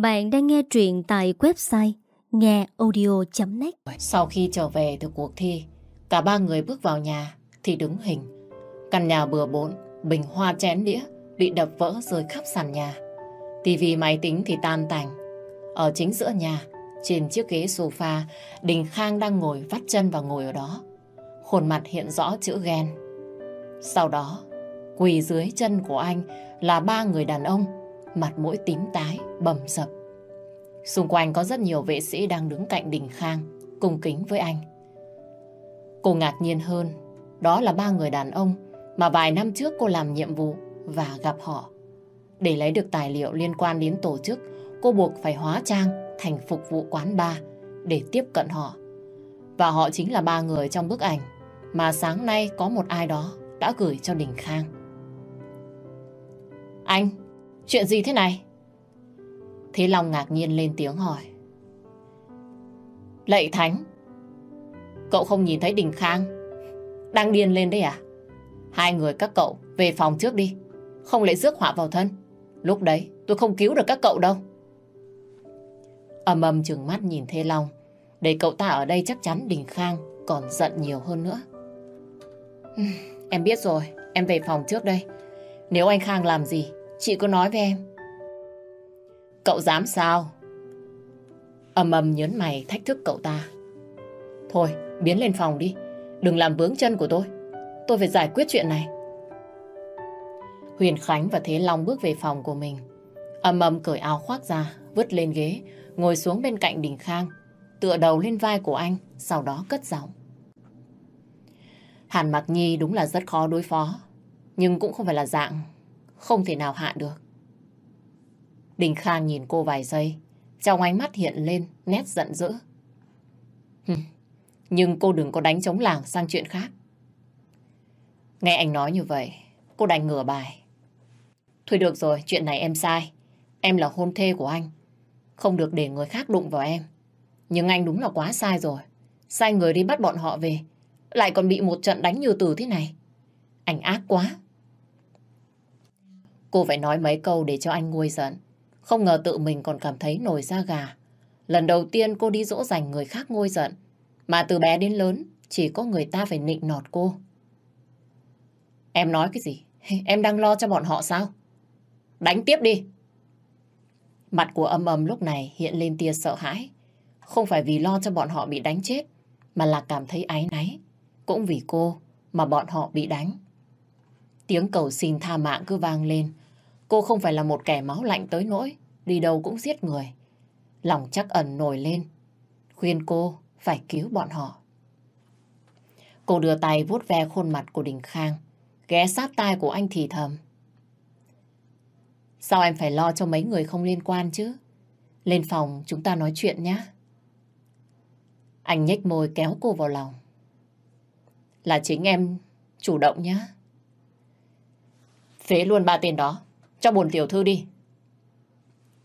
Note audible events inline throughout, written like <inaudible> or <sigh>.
Bạn đang nghe truyện tại website ngheaudio.net Sau khi trở về từ cuộc thi, cả ba người bước vào nhà thì đứng hình. Căn nhà bừa bộn, bình hoa chén đĩa bị đập vỡ rơi khắp sàn nhà. tivi máy tính thì tan tành. Ở chính giữa nhà, trên chiếc ghế sofa, Đình Khang đang ngồi vắt chân và ngồi ở đó. Khuôn mặt hiện rõ chữ ghen. Sau đó, quỳ dưới chân của anh là ba người đàn ông, mặt mũi tím tái, bầm dập. Xung quanh có rất nhiều vệ sĩ đang đứng cạnh Đình Khang, cùng kính với anh. Cô ngạc nhiên hơn, đó là ba người đàn ông mà vài năm trước cô làm nhiệm vụ và gặp họ. Để lấy được tài liệu liên quan đến tổ chức, cô buộc phải hóa trang thành phục vụ quán bar để tiếp cận họ. Và họ chính là ba người trong bức ảnh mà sáng nay có một ai đó đã gửi cho Đình Khang. Anh, chuyện gì thế này? Thế Long ngạc nhiên lên tiếng hỏi. Lệ Thánh, cậu không nhìn thấy Đình Khang đang điên lên đấy à? Hai người các cậu về phòng trước đi, không lại rước họa vào thân. Lúc đấy tôi không cứu được các cậu đâu. Âm âm chừng mắt nhìn Thế Long, để cậu ta ở đây chắc chắn Đình Khang còn giận nhiều hơn nữa. Em biết rồi, em về phòng trước đây. Nếu anh Khang làm gì, chị cứ nói với em. Cậu dám sao? Âm âm nhớn mày thách thức cậu ta. Thôi, biến lên phòng đi. Đừng làm vướng chân của tôi. Tôi phải giải quyết chuyện này. Huyền Khánh và Thế Long bước về phòng của mình. Âm âm cởi áo khoác ra, vứt lên ghế, ngồi xuống bên cạnh Đình Khang, tựa đầu lên vai của anh, sau đó cất giọng. Hàn Mặc Nhi đúng là rất khó đối phó, nhưng cũng không phải là dạng không thể nào hạ được. Đình Khang nhìn cô vài giây, trong ánh mắt hiện lên nét giận dữ. nhưng cô đừng có đánh chống làng sang chuyện khác. Nghe anh nói như vậy, cô đành ngửa bài. Thôi được rồi, chuyện này em sai. Em là hôn thê của anh. Không được để người khác đụng vào em. Nhưng anh đúng là quá sai rồi. Sai người đi bắt bọn họ về. Lại còn bị một trận đánh như từ thế này. Anh ác quá. Cô phải nói mấy câu để cho anh nguôi giận. Không ngờ tự mình còn cảm thấy nổi da gà. Lần đầu tiên cô đi dỗ dành người khác nguôi giận. Mà từ bé đến lớn, chỉ có người ta phải nịnh nọt cô. Em nói cái gì? <laughs> Em đang lo cho bọn họ sao? Đánh tiếp đi. Mặt của âm âm lúc này hiện lên tia sợ hãi. Không phải vì lo cho bọn họ bị đánh chết, mà là cảm thấy áy náy. Cũng vì cô mà bọn họ bị đánh. Tiếng cầu xin tha mạng cứ vang lên. Cô không phải là một kẻ máu lạnh tới nỗi, đi đâu cũng giết người. Lòng chắc ẩn nổi lên, khuyên cô phải cứu bọn họ. Cô đưa tay vuốt ve khuôn mặt của Đình Khang, ghé sát tai của anh thì thầm. Sao em phải lo cho mấy người không liên quan chứ? Lên phòng chúng ta nói chuyện nhé. Anh nhếch môi kéo cô vào lòng. Là chính em chủ động nhé. Phế luôn ba tên đó. Cho bồn tiểu thư đi.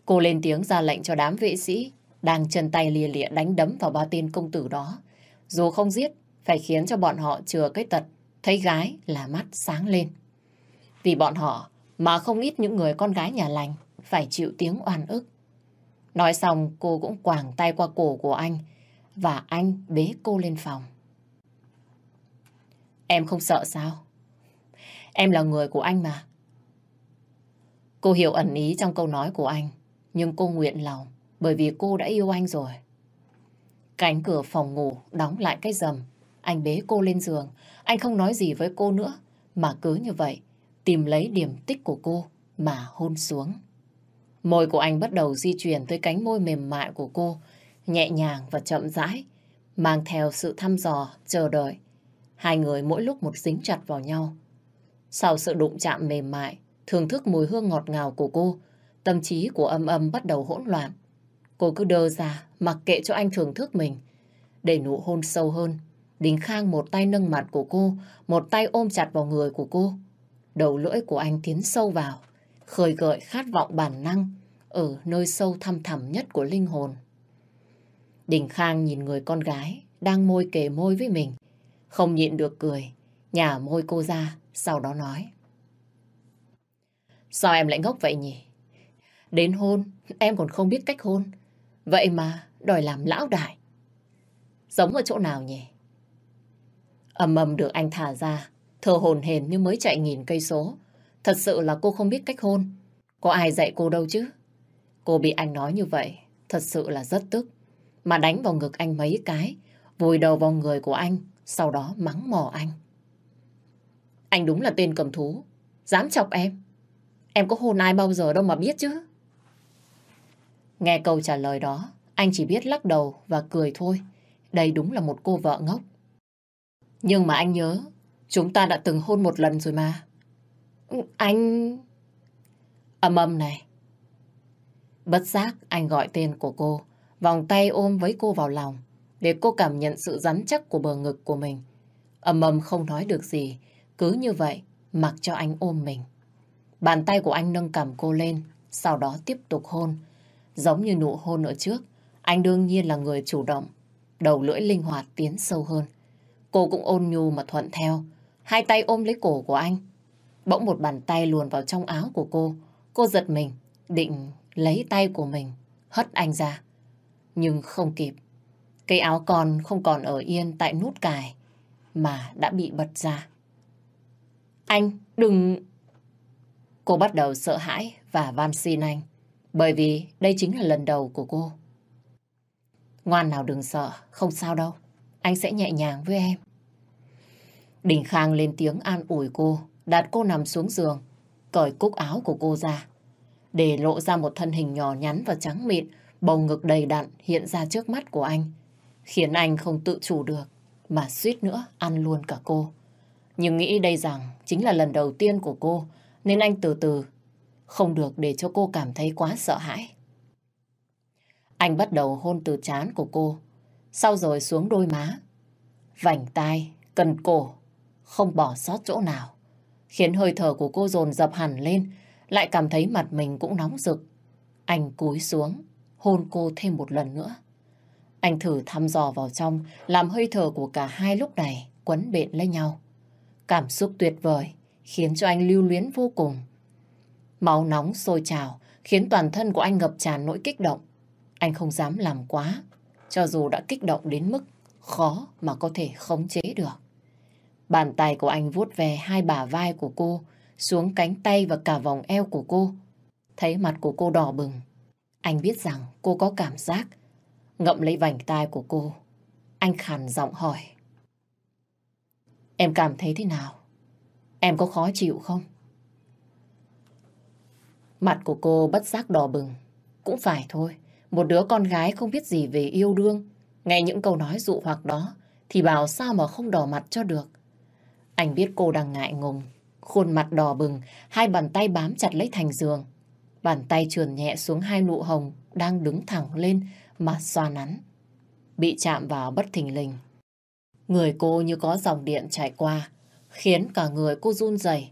Cô lên tiếng ra lệnh cho đám vệ sĩ đang chân tay lìa lịa đánh đấm vào ba tên công tử đó. Dù không giết, phải khiến cho bọn họ chừa cái tật thấy gái là mắt sáng lên. Vì bọn họ mà không ít những người con gái nhà lành phải chịu tiếng oan ức. Nói xong cô cũng quàng tay qua cổ của anh và anh bế cô lên phòng. Em không sợ sao? Em là người của anh mà. Cô hiểu ẩn ý trong câu nói của anh, nhưng cô nguyện lòng bởi vì cô đã yêu anh rồi. Cánh cửa phòng ngủ đóng lại cái rầm. Anh bế cô lên giường. Anh không nói gì với cô nữa, mà cứ như vậy tìm lấy điểm tích của cô mà hôn xuống. Môi của anh bắt đầu di chuyển tới cánh môi mềm mại của cô, nhẹ nhàng và chậm rãi, mang theo sự thăm dò, chờ đợi. Hai người mỗi lúc một dính chặt vào nhau. Sau sự đụng chạm mềm mại, thưởng thức mùi hương ngọt ngào của cô, tâm trí của âm âm bắt đầu hỗn loạn. Cô cứ đơ ra, mặc kệ cho anh thưởng thức mình. Để nụ hôn sâu hơn, Đình Khang một tay nâng mặt của cô, một tay ôm chặt vào người của cô. Đầu lưỡi của anh tiến sâu vào, khơi gợi khát vọng bản năng ở nơi sâu thăm thẳm nhất của linh hồn. Đình Khang nhìn người con gái đang môi kề môi với mình, không nhịn được cười, nhả môi cô ra, sau đó nói. Sao em lại ngốc vậy nhỉ? Đến hôn, em còn không biết cách hôn. Vậy mà đòi làm lão đại. Giống ở chỗ nào nhỉ? ầm ầm được anh thả ra, thở hồn hển như mới chạy nghìn cây số. Thật sự là cô không biết cách hôn. Có ai dạy cô đâu chứ? Cô bị anh nói như vậy, thật sự là rất tức. Mà đánh vào ngực anh mấy cái, vùi đầu vào người của anh, sau đó mắng mỏ anh. Anh đúng là tên cầm thú, dám chọc em. Em có hôn ai bao giờ đâu mà biết chứ. Nghe câu trả lời đó, anh chỉ biết lắc đầu và cười thôi. Đây đúng là một cô vợ ngốc. Nhưng mà anh nhớ, chúng ta đã từng hôn một lần rồi mà. Anh... Âm âm này. Bất giác anh gọi tên của cô, vòng tay ôm với cô vào lòng, để cô cảm nhận sự rắn chắc của bờ ngực của mình. Âm âm không nói được gì, cứ như vậy, mặc cho anh ôm mình. Bàn tay của anh nâng cầm cô lên, sau đó tiếp tục hôn. Giống như nụ hôn ở trước, anh đương nhiên là người chủ động, đầu lưỡi linh hoạt tiến sâu hơn. Cô cũng ôn nhu mà thuận theo, hai tay ôm lấy cổ của anh. Bỗng một bàn tay luồn vào trong áo của cô, cô giật mình, định lấy tay của mình, hất anh ra. Nhưng không kịp. Cái áo còn không còn ở yên tại nút cài, mà đã bị bật ra. Anh, đừng... Cô bắt đầu sợ hãi và van xin anh, bởi vì đây chính là lần đầu của cô. Ngoan nào đừng sợ, không sao đâu. Anh sẽ nhẹ nhàng với em. Đình Khang lên tiếng an ủi cô, đặt cô nằm xuống giường, cởi cúc áo của cô ra để lộ ra một thân hình nhỏ nhắn và trắng mịn, bầu ngực đầy đặn hiện ra trước mắt của anh, khiến anh không tự chủ được, mà suýt nữa ăn luôn cả cô. Nhưng nghĩ đây rằng chính là lần đầu tiên của cô, nên anh từ từ, không được để cho cô cảm thấy quá sợ hãi. Anh bắt đầu hôn từ chán của cô, sau rồi xuống đôi má, vành tai, cần cổ, không bỏ sót chỗ nào, khiến hơi thở của cô dồn dập hẳn lên, lại cảm thấy mặt mình cũng nóng rực. Anh cúi xuống, hôn cô thêm một lần nữa. Anh thử thăm dò vào trong, làm hơi thở của cả hai lúc này quấn bện lấy nhau. Cảm xúc tuyệt vời, khiến cho anh lưu luyến vô cùng. Máu nóng sôi trào, khiến toàn thân của anh ngập tràn nỗi kích động. Anh không dám làm quá, cho dù đã kích động đến mức khó mà có thể khống chế được. Bàn tay của anh vuốt về hai bả vai của cô, xuống cánh tay và cả vòng eo của cô. Thấy mặt của cô đỏ bừng, anh biết rằng cô có cảm giác. Ngậm lấy vành tai của cô, anh khàn giọng hỏi. Em cảm thấy thế nào? Em có khó chịu không? Mặt của cô bất giác đỏ bừng. Cũng phải thôi, một đứa con gái không biết gì về yêu đương. Nghe những câu nói dụ hoặc đó, thì bảo sao mà không đỏ mặt cho được. Anh biết cô đang ngại ngùng, Khuôn mặt đỏ bừng, hai bàn tay bám chặt lấy thành giường. Bàn tay trườn nhẹ xuống hai nụ hồng đang đứng thẳng lên mà xoa nắn. Bị chạm vào bất thình lình. Người cô như có dòng điện chạy qua, khiến cả người cô run rẩy,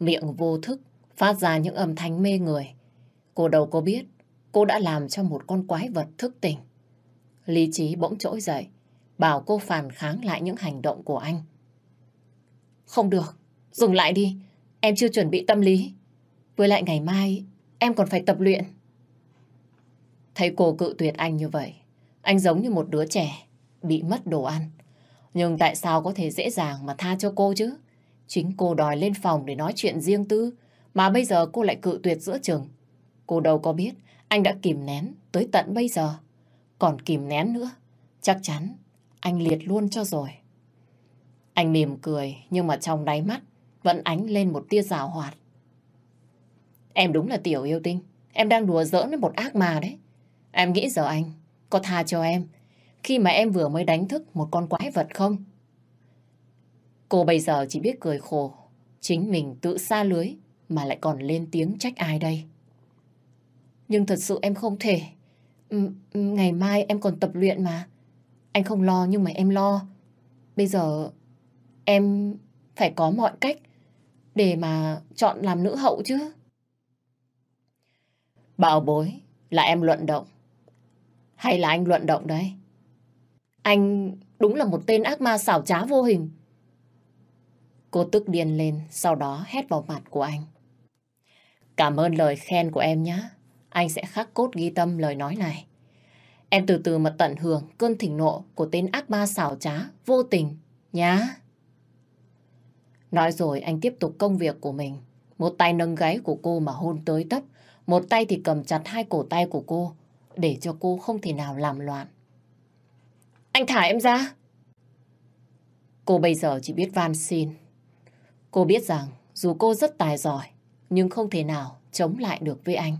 miệng vô thức phát ra những âm thanh mê người. Cô đâu có biết, cô đã làm cho một con quái vật thức tỉnh. Lý trí bỗng trỗi dậy, bảo cô phản kháng lại những hành động của anh. Không được, Dừng lại đi, em chưa chuẩn bị tâm lý. Với lại ngày mai, em còn phải tập luyện. Thấy cô cự tuyệt anh như vậy, anh giống như một đứa trẻ bị mất đồ ăn. Nhưng tại sao có thể dễ dàng mà tha cho cô chứ? Chính cô đòi lên phòng để nói chuyện riêng tư, mà bây giờ cô lại cự tuyệt giữa chừng. Cô đâu có biết anh đã kìm nén tới tận bây giờ. Còn kìm nén nữa, chắc chắn anh liệt luôn cho rồi. Anh mỉm cười nhưng mà trong đáy mắt vẫn ánh lên một tia rào hoạt. Em đúng là tiểu yêu tinh. Em đang đùa giỡn với một ác ma đấy. Em nghĩ giờ anh có tha cho em khi mà em vừa mới đánh thức một con quái vật không? Cô bây giờ chỉ biết cười khổ. Chính mình tự xa lưới mà lại còn lên tiếng trách ai đây. Nhưng thật sự em không thể. ngày mai em còn tập luyện mà. Anh không lo nhưng mà em lo. Bây giờ em phải có mọi cách để mà chọn làm nữ hậu chứ. Bảo bối, là em luận động. Hay là anh luận động đấy? Anh đúng là một tên ác ma xảo trá vô hình. Cô tức điên lên, sau đó hét vào mặt của anh. Cảm ơn lời khen của em nhé. anh sẽ khắc cốt ghi tâm lời nói này. Em từ từ mà tận hưởng cơn thịnh nộ của tên ác ma xảo trá, vô tình, nhá. Nói rồi anh tiếp tục công việc của mình. Một tay nâng gáy của cô mà hôn tới tấp, một tay thì cầm chặt hai cổ tay của cô, để cho cô không thể nào làm loạn. Anh thả em ra! Cô bây giờ chỉ biết van xin. Cô biết rằng dù cô rất tài giỏi, nhưng không thể nào chống lại được với anh.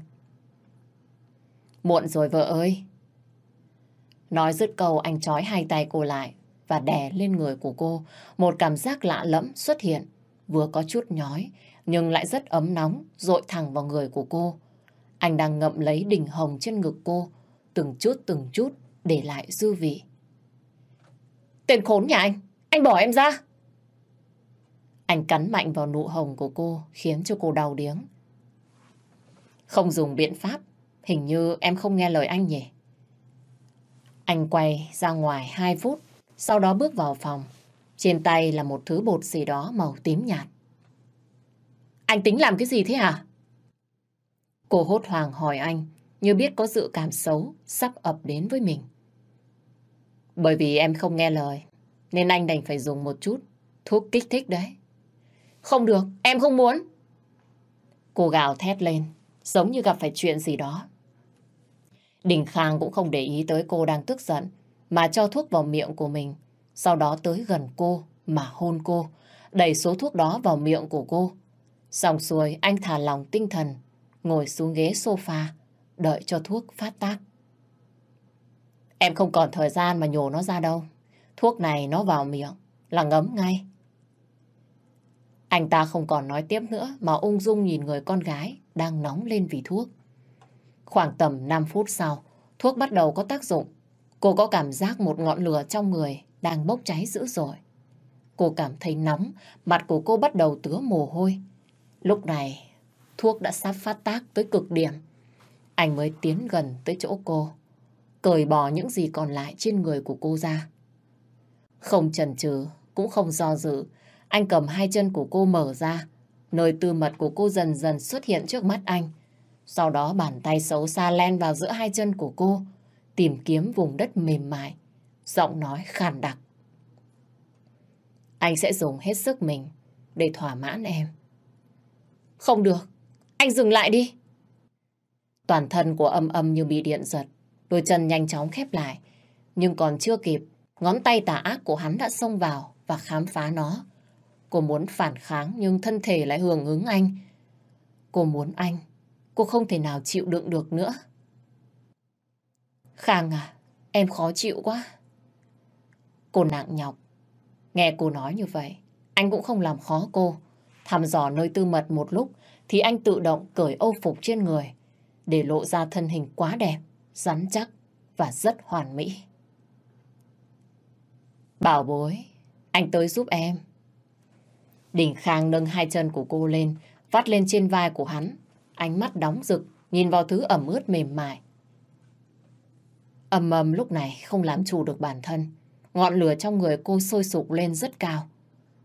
Muộn rồi vợ ơi! Nói dứt câu anh trói hai tay cô lại và đè lên người của cô. Một cảm giác lạ lẫm xuất hiện, vừa có chút nhói, nhưng lại rất ấm nóng, dội thẳng vào người của cô. Anh đang ngậm lấy đỉnh hồng trên ngực cô, từng chút từng chút để lại dư vị. Tên khốn nhà anh, anh bỏ em ra. Anh cắn mạnh vào nụ hồng của cô, khiến cho cô đau điếng. Không dùng biện pháp, hình như em không nghe lời anh nhỉ? Anh quay ra ngoài 2 phút, sau đó bước vào phòng. Trên tay là một thứ bột gì đó màu tím nhạt. Anh tính làm cái gì thế hả? Cô hốt hoảng hỏi anh, như biết có dự cảm xấu sắp ập đến với mình. Bởi vì em không nghe lời, nên anh đành phải dùng một chút thuốc kích thích đấy. Không được, em không muốn. Cô gào thét lên, giống như gặp phải chuyện gì đó. Đình Khang cũng không để ý tới cô đang tức giận, mà cho thuốc vào miệng của mình. Sau đó tới gần cô mà hôn cô, đẩy số thuốc đó vào miệng của cô. Xong xuôi anh thả lòng tinh thần, ngồi xuống ghế sofa, đợi cho thuốc phát tác. Em không còn thời gian mà nhổ nó ra đâu. Thuốc này nó vào miệng là ngấm ngay. Anh ta không còn nói tiếp nữa mà ung dung nhìn người con gái đang nóng lên vì thuốc. Khoảng tầm 5 phút sau, thuốc bắt đầu có tác dụng. Cô có cảm giác một ngọn lửa trong người đang bốc cháy dữ dội. Cô cảm thấy nóng, mặt của cô bắt đầu tứa mồ hôi. Lúc này, thuốc đã sắp phát tác tới cực điểm. Anh mới tiến gần tới chỗ cô, cởi bỏ những gì còn lại trên người của cô ra. Không chần chừ, cũng không do dự, anh cầm hai chân của cô mở ra, nơi tư mật của cô dần dần xuất hiện trước mắt anh. Sau đó bàn tay xấu xa len vào giữa hai chân của cô, tìm kiếm vùng đất mềm mại, giọng nói khàn đặc. Anh sẽ dùng hết sức mình để thỏa mãn em. Không được, anh dừng lại đi. Toàn thân của âm âm như bị điện giật, đôi chân nhanh chóng khép lại. Nhưng còn chưa kịp, ngón tay tà ác của hắn đã xông vào và khám phá nó. Cô muốn phản kháng nhưng thân thể lại hưởng ứng anh. Cô muốn anh Cô không thể nào chịu đựng được nữa. Khang à, em khó chịu quá. Cô nặng nhọc. Nghe cô nói như vậy, anh cũng không làm khó cô. Thăm dò nơi tư mật một lúc thì anh tự động cởi âu phục trên người để lộ ra thân hình quá đẹp, rắn chắc và rất hoàn mỹ. Bảo bối, anh tới giúp em. Đình Khang nâng hai chân của cô lên, vắt lên trên vai của hắn ánh mắt đóng rực, nhìn vào thứ ẩm ướt mềm mại. Ẩm ầm lúc này không làm chủ được bản thân. Ngọn lửa trong người cô sôi sục lên rất cao.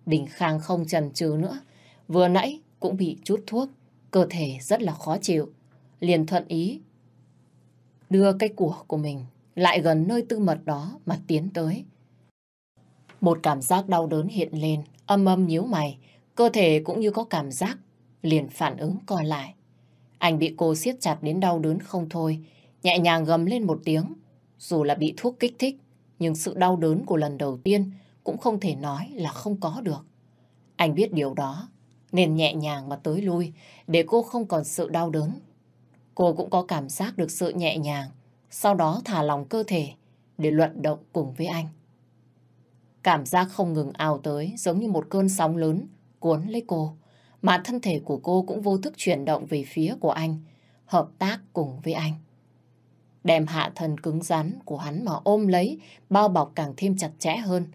Đình Khang không chần chừ nữa. Vừa nãy cũng bị chút thuốc. Cơ thể rất là khó chịu. Liền thuận ý. Đưa cái của của mình lại gần nơi tư mật đó mà tiến tới. Một cảm giác đau đớn hiện lên, âm âm nhíu mày. Cơ thể cũng như có cảm giác, liền phản ứng co lại. Anh bị cô siết chặt đến đau đớn không thôi, nhẹ nhàng gầm lên một tiếng. Dù là bị thuốc kích thích, nhưng sự đau đớn của lần đầu tiên cũng không thể nói là không có được. Anh biết điều đó, nên nhẹ nhàng mà tới lui để cô không còn sự đau đớn. Cô cũng có cảm giác được sự nhẹ nhàng, sau đó thả lòng cơ thể để luận động cùng với anh. Cảm giác không ngừng ào tới giống như một cơn sóng lớn cuốn lấy cô mà thân thể của cô cũng vô thức chuyển động về phía của anh, hợp tác cùng với anh. Đem hạ thân cứng rắn của hắn mà ôm lấy, bao bọc càng thêm chặt chẽ hơn.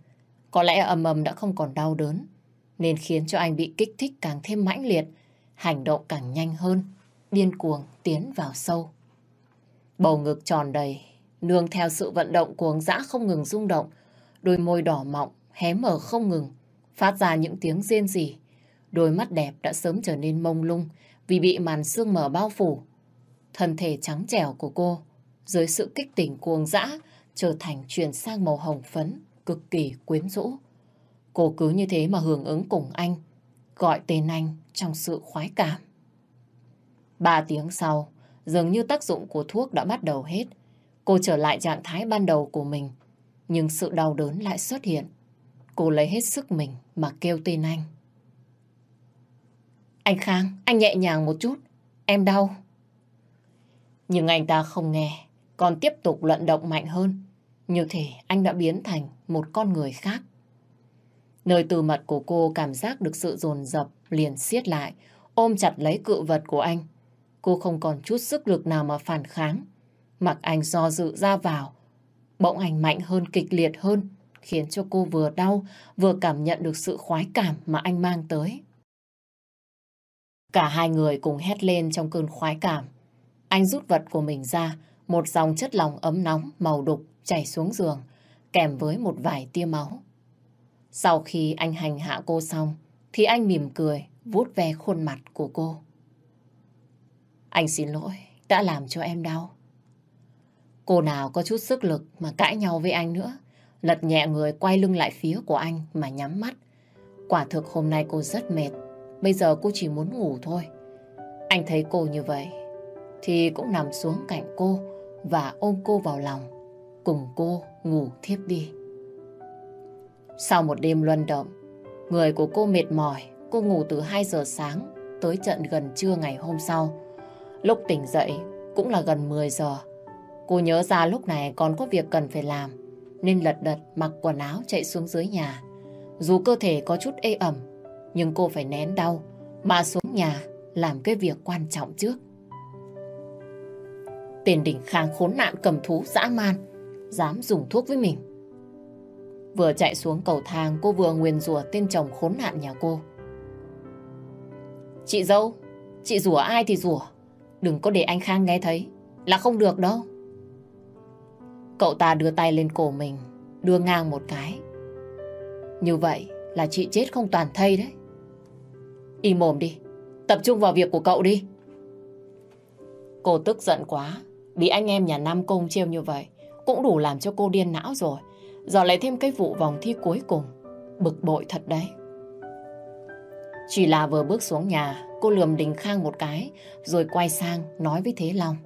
Có lẽ ầm ầm đã không còn đau đớn, nên khiến cho anh bị kích thích càng thêm mãnh liệt, hành động càng nhanh hơn, điên cuồng tiến vào sâu. Bầu ngực tròn đầy, nương theo sự vận động cuồng dã không ngừng rung động, đôi môi đỏ mọng, hé mở không ngừng, phát ra những tiếng rên rỉ Đôi mắt đẹp đã sớm trở nên mông lung vì bị màn sương mờ bao phủ. thân thể trắng trẻo của cô dưới sự kích tỉnh cuồng dã trở thành chuyển sang màu hồng phấn, cực kỳ quyến rũ. Cô cứ như thế mà hưởng ứng cùng anh, gọi tên anh trong sự khoái cảm. Ba tiếng sau, dường như tác dụng của thuốc đã bắt đầu hết. Cô trở lại trạng thái ban đầu của mình, nhưng sự đau đớn lại xuất hiện. Cô lấy hết sức mình mà kêu tên anh. Anh Khang, anh nhẹ nhàng một chút, em đau. Nhưng anh ta không nghe, còn tiếp tục luận động mạnh hơn. Như thể anh đã biến thành một con người khác. Nơi từ mật của cô cảm giác được sự dồn dập liền siết lại, ôm chặt lấy cự vật của anh. Cô không còn chút sức lực nào mà phản kháng. Mặc anh do dự ra vào, bỗng ảnh mạnh hơn kịch liệt hơn, khiến cho cô vừa đau, vừa cảm nhận được sự khoái cảm mà anh mang tới. Cả hai người cùng hét lên trong cơn khoái cảm. Anh rút vật của mình ra, một dòng chất lỏng ấm nóng màu đục chảy xuống giường, kèm với một vài tia máu. Sau khi anh hành hạ cô xong, thì anh mỉm cười, vuốt ve khuôn mặt của cô. Anh xin lỗi, đã làm cho em đau. Cô nào có chút sức lực mà cãi nhau với anh nữa, lật nhẹ người quay lưng lại phía của anh mà nhắm mắt. Quả thực hôm nay cô rất mệt, bây giờ cô chỉ muốn ngủ thôi. Anh thấy cô như vậy, thì cũng nằm xuống cạnh cô và ôm cô vào lòng, cùng cô ngủ thiếp đi. Sau một đêm luân động, người của cô mệt mỏi, cô ngủ từ 2 giờ sáng tới trận gần trưa ngày hôm sau. Lúc tỉnh dậy cũng là gần 10 giờ. Cô nhớ ra lúc này còn có việc cần phải làm, nên lật đật mặc quần áo chạy xuống dưới nhà. Dù cơ thể có chút ê ẩm, nhưng cô phải nén đau, mà xuống nhà làm cái việc quan trọng trước. Tên đỉnh khang khốn nạn cầm thú dã man, dám dùng thuốc với mình. Vừa chạy xuống cầu thang, cô vừa nguyền rủa tên chồng khốn nạn nhà cô. Chị dâu, chị rủa ai thì rủa, đừng có để anh Khang nghe thấy, là không được đâu. Cậu ta đưa tay lên cổ mình, đưa ngang một cái. Như vậy là chị chết không toàn thây đấy. Im mồm đi, tập trung vào việc của cậu đi. Cô tức giận quá, bị anh em nhà Nam Công trêu như vậy, cũng đủ làm cho cô điên não rồi. Giờ lại thêm cái vụ vòng thi cuối cùng, bực bội thật đấy. Chỉ là vừa bước xuống nhà, cô lườm Đình Khang một cái, rồi quay sang nói với Thế Long.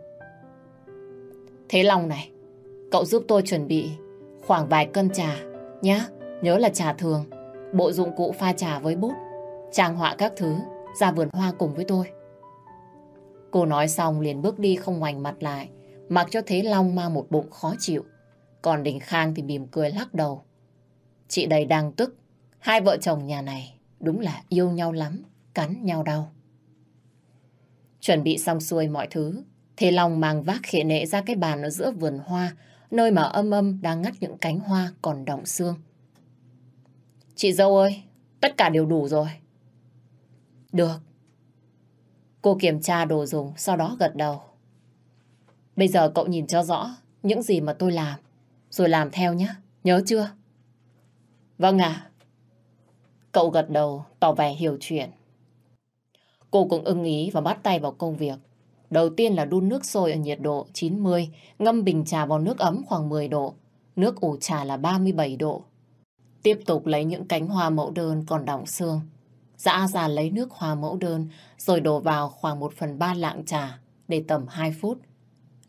Thế Long này, cậu giúp tôi chuẩn bị khoảng vài cân trà, nhá, nhớ là trà thường, bộ dụng cụ pha trà với bút, trang họa các thứ, ra vườn hoa cùng với tôi. Cô nói xong liền bước đi không ngoảnh mặt lại, mặc cho Thế Long mang một bụng khó chịu. Còn Đình Khang thì mỉm cười lắc đầu. Chị đây đang tức, hai vợ chồng nhà này đúng là yêu nhau lắm, cắn nhau đau. Chuẩn bị xong xuôi mọi thứ, Thế Long mang vác khệ nệ ra cái bàn ở giữa vườn hoa, nơi mà âm âm đang ngắt những cánh hoa còn đọng xương. Chị dâu ơi, tất cả đều đủ rồi. Được. Cô kiểm tra đồ dùng, sau đó gật đầu. Bây giờ cậu nhìn cho rõ những gì mà tôi làm, rồi làm theo nhé, nhớ chưa? Vâng ạ. Cậu gật đầu, tỏ vẻ hiểu chuyện. Cô cũng ưng ý và bắt tay vào công việc. Đầu tiên là đun nước sôi ở nhiệt độ 90, ngâm bình trà vào nước ấm khoảng 10 độ, nước ủ trà là 37 độ. Tiếp tục lấy những cánh hoa mẫu đơn còn đọng xương, dã ra lấy nước hoa mẫu đơn rồi đổ vào khoảng 1 phần 3 lạng trà để tầm 2 phút.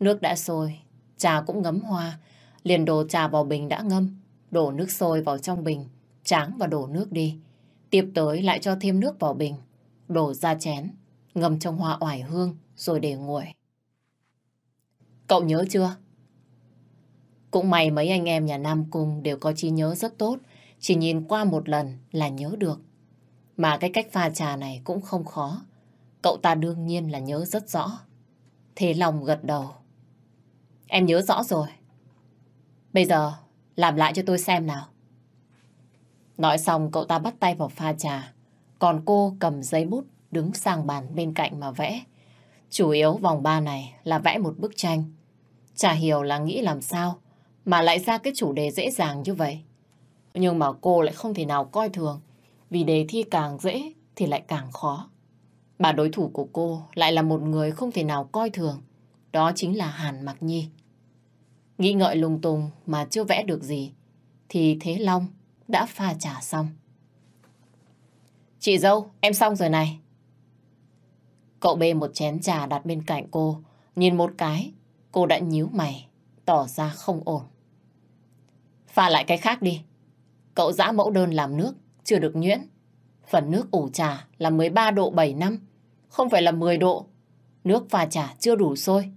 Nước đã sôi, trà cũng ngấm hoa, liền đổ trà vào bình đã ngâm, đổ nước sôi vào trong bình, tráng và đổ nước đi. Tiếp tới lại cho thêm nước vào bình, đổ ra chén, ngâm trong hoa oải hương rồi để nguội. Cậu nhớ chưa? Cũng may mấy anh em nhà Nam Cung đều có trí nhớ rất tốt, chỉ nhìn qua một lần là nhớ được. Mà cái cách pha trà này cũng không khó. Cậu ta đương nhiên là nhớ rất rõ. Thế lòng gật đầu. Em nhớ rõ rồi. Bây giờ làm lại cho tôi xem nào. Nói xong cậu ta bắt tay vào pha trà. Còn cô cầm giấy bút đứng sang bàn bên cạnh mà vẽ. Chủ yếu vòng ba này là vẽ một bức tranh. Chả hiểu là nghĩ làm sao mà lại ra cái chủ đề dễ dàng như vậy. Nhưng mà cô lại không thể nào coi thường vì đề thi càng dễ thì lại càng khó. Bà đối thủ của cô lại là một người không thể nào coi thường Đó chính là Hàn Mặc Nhi. Nghĩ ngợi lung tung mà chưa vẽ được gì, thì Thế Long đã pha trà xong. Chị dâu, em xong rồi này. Cậu bê một chén trà đặt bên cạnh cô, nhìn một cái, cô đã nhíu mày, tỏ ra không ổn. Pha lại cái khác đi. Cậu dã mẫu đơn làm nước, chưa được nhuyễn. Phần nước ủ trà là 13 độ 7 năm, không phải là 10 độ. Nước pha trà chưa đủ sôi.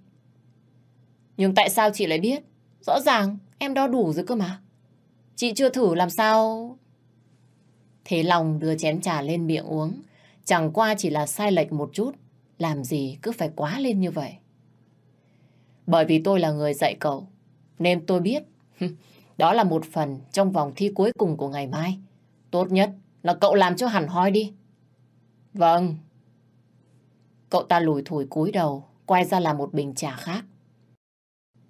Nhưng tại sao chị lại biết? Rõ ràng em đo đủ rồi cơ mà. Chị chưa thử làm sao... Thế lòng đưa chén trà lên miệng uống. Chẳng qua chỉ là sai lệch một chút. Làm gì cứ phải quá lên như vậy. Bởi vì tôi là người dạy cậu. Nên tôi biết. <laughs> Đó là một phần trong vòng thi cuối cùng của ngày mai. Tốt nhất là cậu làm cho hẳn hoi đi. Vâng. Cậu ta lùi thủi cúi đầu, quay ra làm một bình trà khác.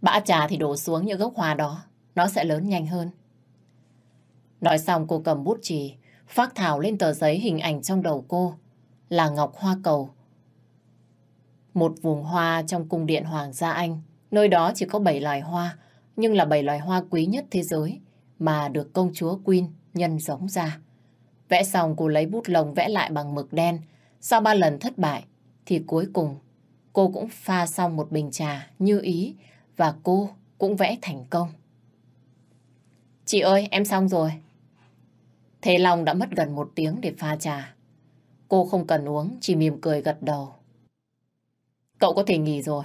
Bã trà thì đổ xuống những gốc hoa đó, nó sẽ lớn nhanh hơn. Nói xong cô cầm bút chì, phát thảo lên tờ giấy hình ảnh trong đầu cô là ngọc hoa cầu. Một vùng hoa trong cung điện Hoàng gia Anh, nơi đó chỉ có 7 loài hoa, nhưng là 7 loài hoa quý nhất thế giới mà được công chúa Queen nhân giống ra. Vẽ xong cô lấy bút lông vẽ lại bằng mực đen. Sau ba lần thất bại thì cuối cùng cô cũng pha xong một bình trà như ý và cô cũng vẽ thành công. Chị ơi, em xong rồi. Thế Long đã mất gần một tiếng để pha trà. Cô không cần uống, chỉ mỉm cười gật đầu. Cậu có thể nghỉ rồi,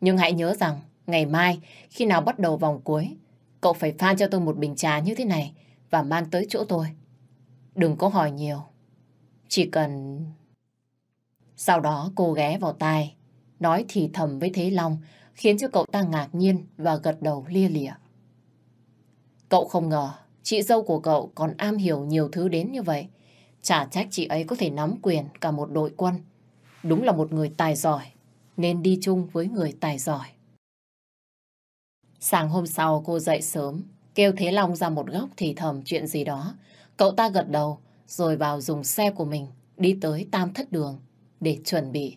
nhưng hãy nhớ rằng ngày mai khi nào bắt đầu vòng cuối, cậu phải pha cho tôi một bình trà như thế này và mang tới chỗ tôi. Đừng có hỏi nhiều. Chỉ cần... Sau đó cô ghé vào tai, nói thì thầm với Thế Long, khiến cho cậu ta ngạc nhiên và gật đầu lia lịa. Cậu không ngờ chị dâu của cậu còn am hiểu nhiều thứ đến như vậy. Chả trách chị ấy có thể nắm quyền cả một đội quân. Đúng là một người tài giỏi, nên đi chung với người tài giỏi. Sáng hôm sau cô dậy sớm, kêu Thế Long ra một góc thì thầm chuyện gì đó. Cậu ta gật đầu, rồi vào dùng xe của mình đi tới Tam Thất Đường để chuẩn bị.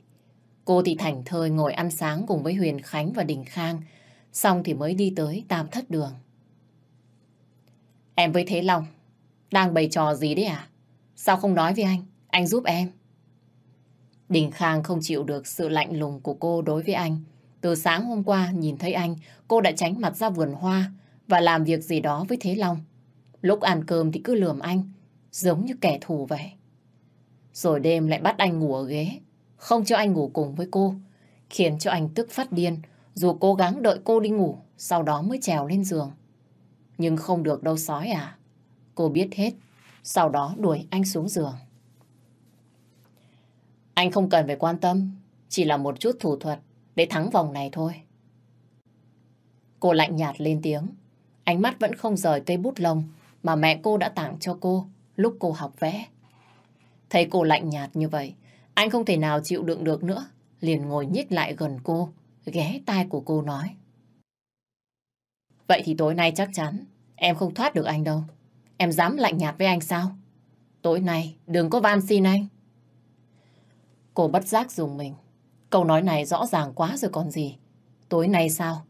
Cô thì thảnh thơi ngồi ăn sáng cùng với Huyền Khánh và Đình Khang, xong thì mới đi tới Tam Thất Đường. Em với Thế Long, đang bày trò gì đấy à? Sao không nói với anh? Anh giúp em. Đình Khang không chịu được sự lạnh lùng của cô đối với anh. Từ sáng hôm qua nhìn thấy anh, cô đã tránh mặt ra vườn hoa và làm việc gì đó với Thế Long. Lúc ăn cơm thì cứ lườm anh, giống như kẻ thù vậy. Rồi đêm lại bắt anh ngủ ở ghế, không cho anh ngủ cùng với cô, khiến cho anh tức phát điên, dù cố gắng đợi cô đi ngủ, sau đó mới trèo lên giường. Nhưng không được đâu sói à. Cô biết hết, sau đó đuổi anh xuống giường. Anh không cần phải quan tâm, chỉ là một chút thủ thuật để thắng vòng này thôi. Cô lạnh nhạt lên tiếng, ánh mắt vẫn không rời cây bút lông mà mẹ cô đã tặng cho cô lúc cô học vẽ. Thấy cô lạnh nhạt như vậy, anh không thể nào chịu đựng được nữa, liền ngồi nhích lại gần cô, ghé tai của cô nói. Vậy thì tối nay chắc chắn em không thoát được anh đâu. Em dám lạnh nhạt với anh sao? Tối nay đừng có van xin anh. Cô bất giác dùng mình. Câu nói này rõ ràng quá rồi còn gì. Tối nay sao?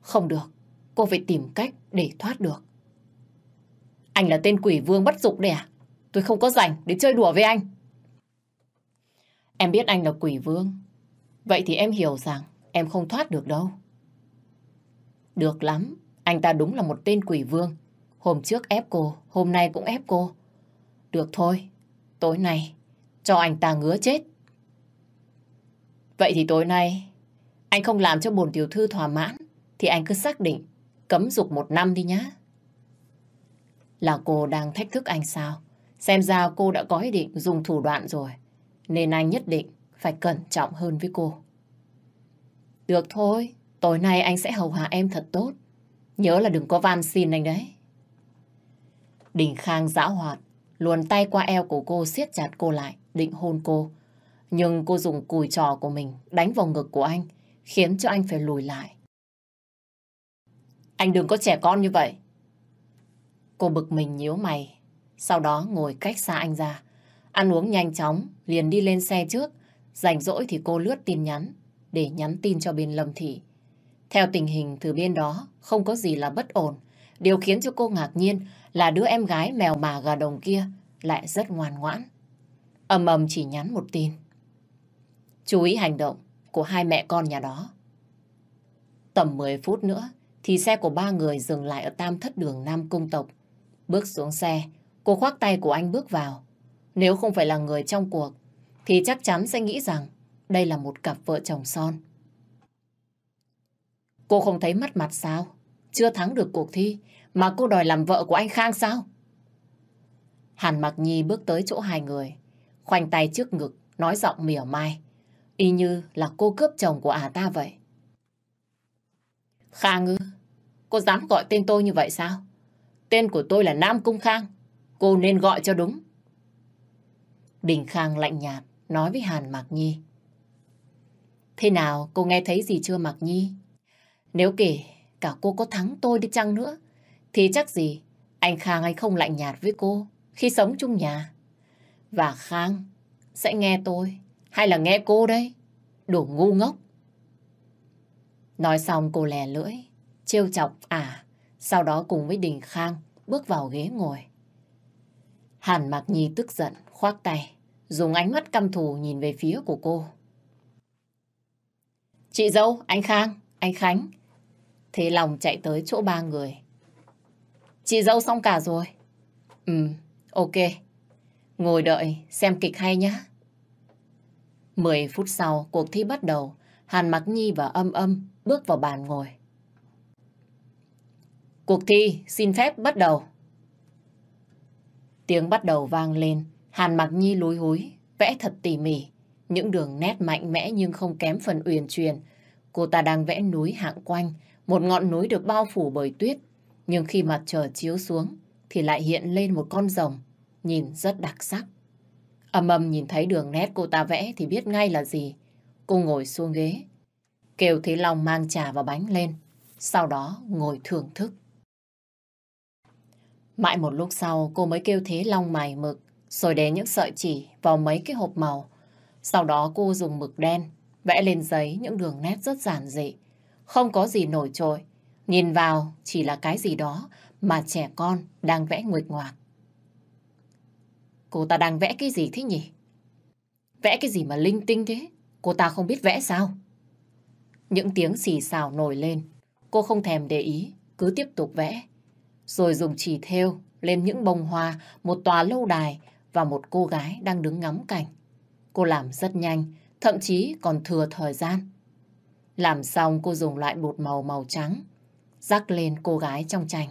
Không được. Cô phải tìm cách để thoát được. Anh là tên quỷ vương bất dục đấy à? Tôi không có rảnh để chơi đùa với anh. Em biết anh là quỷ vương. Vậy thì em hiểu rằng em không thoát được đâu. Được lắm. Anh ta đúng là một tên quỷ vương. Hôm trước ép cô, hôm nay cũng ép cô. Được thôi. Tối nay, cho anh ta ngứa chết. Vậy thì tối nay, anh không làm cho bồn tiểu thư thỏa mãn, thì anh cứ xác định cấm dục một năm đi nhá. Là cô đang thách thức anh sao? Xem ra cô đã có ý định dùng thủ đoạn rồi. Nên anh nhất định phải cẩn trọng hơn với cô. Được thôi, tối nay anh sẽ hầu hạ em thật tốt. Nhớ là đừng có van xin anh đấy. Đình Khang dã hoạt, luồn tay qua eo của cô siết chặt cô lại, định hôn cô. Nhưng cô dùng cùi trò của mình đánh vào ngực của anh, khiến cho anh phải lùi lại. Anh đừng có trẻ con như vậy. Cô bực mình nhíu mày, sau đó ngồi cách xa anh ra. Ăn uống nhanh chóng, liền đi lên xe trước. Rảnh rỗi thì cô lướt tin nhắn để nhắn tin cho bên Lâm Thị. Theo tình hình từ bên đó, không có gì là bất ổn. Điều khiến cho cô ngạc nhiên là đứa em gái mèo mà gà đồng kia lại rất ngoan ngoãn. Âm ầm chỉ nhắn một tin. Chú ý hành động của hai mẹ con nhà đó. Tầm 10 phút nữa thì xe của ba người dừng lại ở tam thất đường Nam Cung Tộc. Bước xuống xe, cô khoác tay của anh bước vào. Nếu không phải là người trong cuộc, thì chắc chắn sẽ nghĩ rằng đây là một cặp vợ chồng son. Cô không thấy mất mặt sao? Chưa thắng được cuộc thi, mà cô đòi làm vợ của anh Khang sao? Hàn Mặc Nhi bước tới chỗ hai người, khoanh tay trước ngực, nói giọng mỉa mai. Y như là cô cướp chồng của ả ta vậy. Khang ư? Cô dám gọi tên tôi như vậy sao? Tên của tôi là Nam Cung Khang. Cô nên gọi cho đúng. Đình Khang lạnh nhạt, nói với Hàn Mạc Nhi. Thế nào, cô nghe thấy gì chưa Mạc Nhi? Nếu kể cả cô có thắng tôi đi chăng nữa, thì chắc gì anh Khang anh không lạnh nhạt với cô khi sống chung nhà. Và Khang sẽ nghe tôi hay là nghe cô đây? Đồ ngu ngốc. Nói xong cô lè lưỡi, trêu chọc à, sau đó cùng với Đình Khang bước vào ghế ngồi. Hàn Mạc Nhi tức giận, khoác tay, dùng ánh mắt căm thù nhìn về phía của cô. Chị dâu, anh Khang, anh Khánh. Thế lòng chạy tới chỗ ba người. Chị dâu xong cả rồi. Ừ, ok. Ngồi đợi, xem kịch hay nhá. Mười phút sau, cuộc thi bắt đầu. Hàn Mặc Nhi và Âm Âm bước vào bàn ngồi. Cuộc thi xin phép bắt đầu. Tiếng bắt đầu vang lên, Hàn Mặc Nhi lúi húi, vẽ thật tỉ mỉ. Những đường nét mạnh mẽ nhưng không kém phần uyển chuyển. Cô ta đang vẽ núi hạng quanh, một ngọn núi được bao phủ bởi tuyết. Nhưng khi mặt trời chiếu xuống thì lại hiện lên một con rồng, nhìn rất đặc sắc. Âm âm nhìn thấy đường nét cô ta vẽ thì biết ngay là gì. Cô ngồi xuống ghế, kêu Thế Long mang trà và bánh lên, sau đó ngồi thưởng thức. Mãi một lúc sau cô mới kêu Thế Long mài mực, rồi để những sợi chỉ vào mấy cái hộp màu. Sau đó cô dùng mực đen vẽ lên giấy những đường nét rất giản dị, không có gì nổi trội. Nhìn vào chỉ là cái gì đó mà trẻ con đang vẽ nguệch ngoạc. Cô ta đang vẽ cái gì thế nhỉ? Vẽ cái gì mà linh tinh thế? Cô ta không biết vẽ sao? Những tiếng xì xào nổi lên. Cô không thèm để ý, cứ tiếp tục vẽ. Rồi dùng chỉ thêu lên những bông hoa, một tòa lâu đài và một cô gái đang đứng ngắm cảnh. Cô làm rất nhanh, thậm chí còn thừa thời gian. Làm xong cô dùng loại bột màu màu trắng, rắc lên cô gái trong tranh.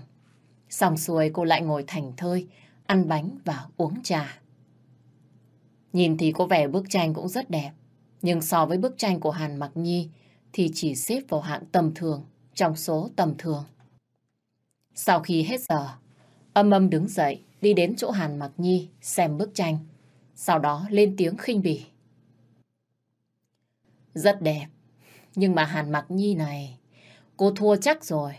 Xong xuôi cô lại ngồi thành thơi, ăn bánh và uống trà. Nhìn thì có vẻ bức tranh cũng rất đẹp, nhưng so với bức tranh của Hàn Mặc Nhi thì chỉ xếp vào hạng tầm thường trong số tầm thường. Sau khi hết giờ, âm âm đứng dậy đi đến chỗ Hàn Mặc Nhi xem bức tranh, sau đó lên tiếng khinh bỉ. Rất đẹp, nhưng mà Hàn Mặc Nhi này, cô thua chắc rồi.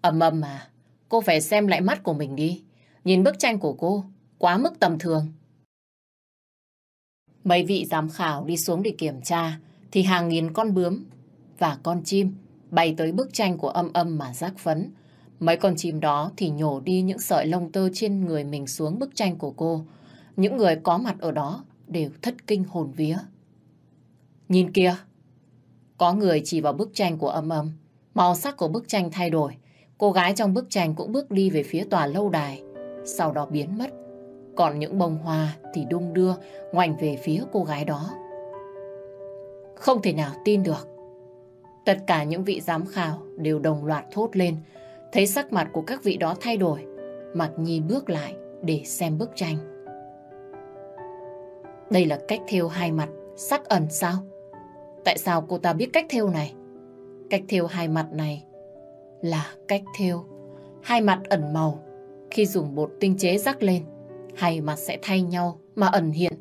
Âm âm mà, cô phải xem lại mắt của mình đi. Nhìn bức tranh của cô, quá mức tầm thường. Mấy vị giám khảo đi xuống để kiểm tra, thì hàng nghìn con bướm và con chim bay tới bức tranh của âm âm mà rác phấn. Mấy con chim đó thì nhổ đi những sợi lông tơ trên người mình xuống bức tranh của cô. Những người có mặt ở đó đều thất kinh hồn vía. Nhìn kia, có người chỉ vào bức tranh của âm âm. Màu sắc của bức tranh thay đổi. Cô gái trong bức tranh cũng bước đi về phía tòa lâu đài sau đó biến mất. Còn những bông hoa thì đung đưa ngoảnh về phía cô gái đó. Không thể nào tin được. Tất cả những vị giám khảo đều đồng loạt thốt lên. Thấy sắc mặt của các vị đó thay đổi. Mặt Nhi bước lại để xem bức tranh. Đây là cách thêu hai mặt, sắc ẩn sao? Tại sao cô ta biết cách thêu này? Cách thêu hai mặt này là cách thêu hai mặt ẩn màu khi dùng bột tinh chế rắc lên, hai mặt sẽ thay nhau mà ẩn hiện,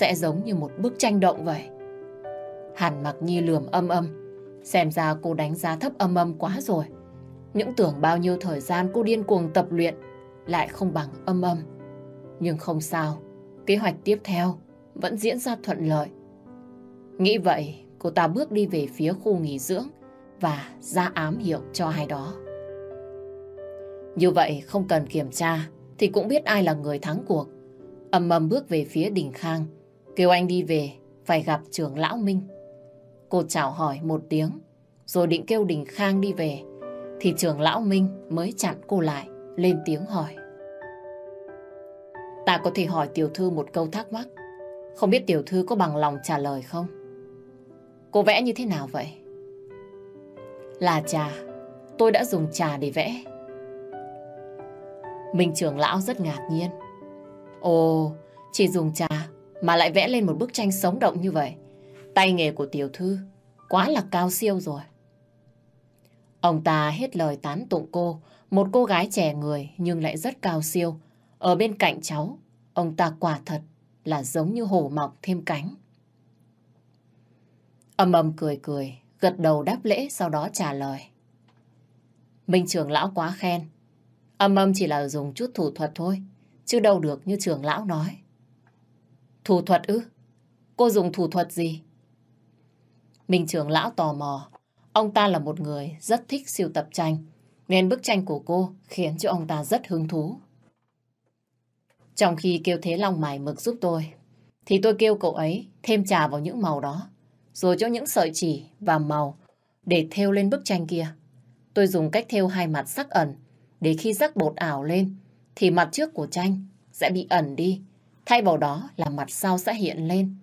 sẽ giống như một bức tranh động vậy. Hàn mặc nhi lườm âm âm, xem ra cô đánh giá thấp âm âm quá rồi. Những tưởng bao nhiêu thời gian cô điên cuồng tập luyện lại không bằng âm âm. Nhưng không sao, kế hoạch tiếp theo vẫn diễn ra thuận lợi. Nghĩ vậy, cô ta bước đi về phía khu nghỉ dưỡng và ra ám hiệu cho ai đó. Như vậy không cần kiểm tra thì cũng biết ai là người thắng cuộc. Âm mầm bước về phía đình khang, kêu anh đi về, phải gặp trưởng lão Minh. Cô chào hỏi một tiếng, rồi định kêu đình khang đi về, thì trưởng lão Minh mới chặn cô lại, lên tiếng hỏi. Ta có thể hỏi tiểu thư một câu thắc mắc, không biết tiểu thư có bằng lòng trả lời không? Cô vẽ như thế nào vậy? Là trà, tôi đã dùng trà để vẽ. Minh trưởng lão rất ngạc nhiên. Ồ, chỉ dùng trà mà lại vẽ lên một bức tranh sống động như vậy. Tay nghề của tiểu thư quá là cao siêu rồi. Ông ta hết lời tán tụng cô, một cô gái trẻ người nhưng lại rất cao siêu. Ở bên cạnh cháu, ông ta quả thật là giống như hổ mọc thêm cánh. Âm âm cười cười, gật đầu đáp lễ sau đó trả lời. Minh trưởng lão quá khen. Âm âm chỉ là dùng chút thủ thuật thôi, chứ đâu được như trường lão nói. Thủ thuật ư? Cô dùng thủ thuật gì? Minh trưởng lão tò mò. Ông ta là một người rất thích siêu tập tranh, nên bức tranh của cô khiến cho ông ta rất hứng thú. Trong khi kêu Thế Long mài mực giúp tôi, thì tôi kêu cậu ấy thêm trà vào những màu đó, rồi cho những sợi chỉ và màu để thêu lên bức tranh kia. Tôi dùng cách thêu hai mặt sắc ẩn, để khi rắc bột ảo lên, thì mặt trước của tranh sẽ bị ẩn đi, thay vào đó là mặt sau sẽ hiện lên.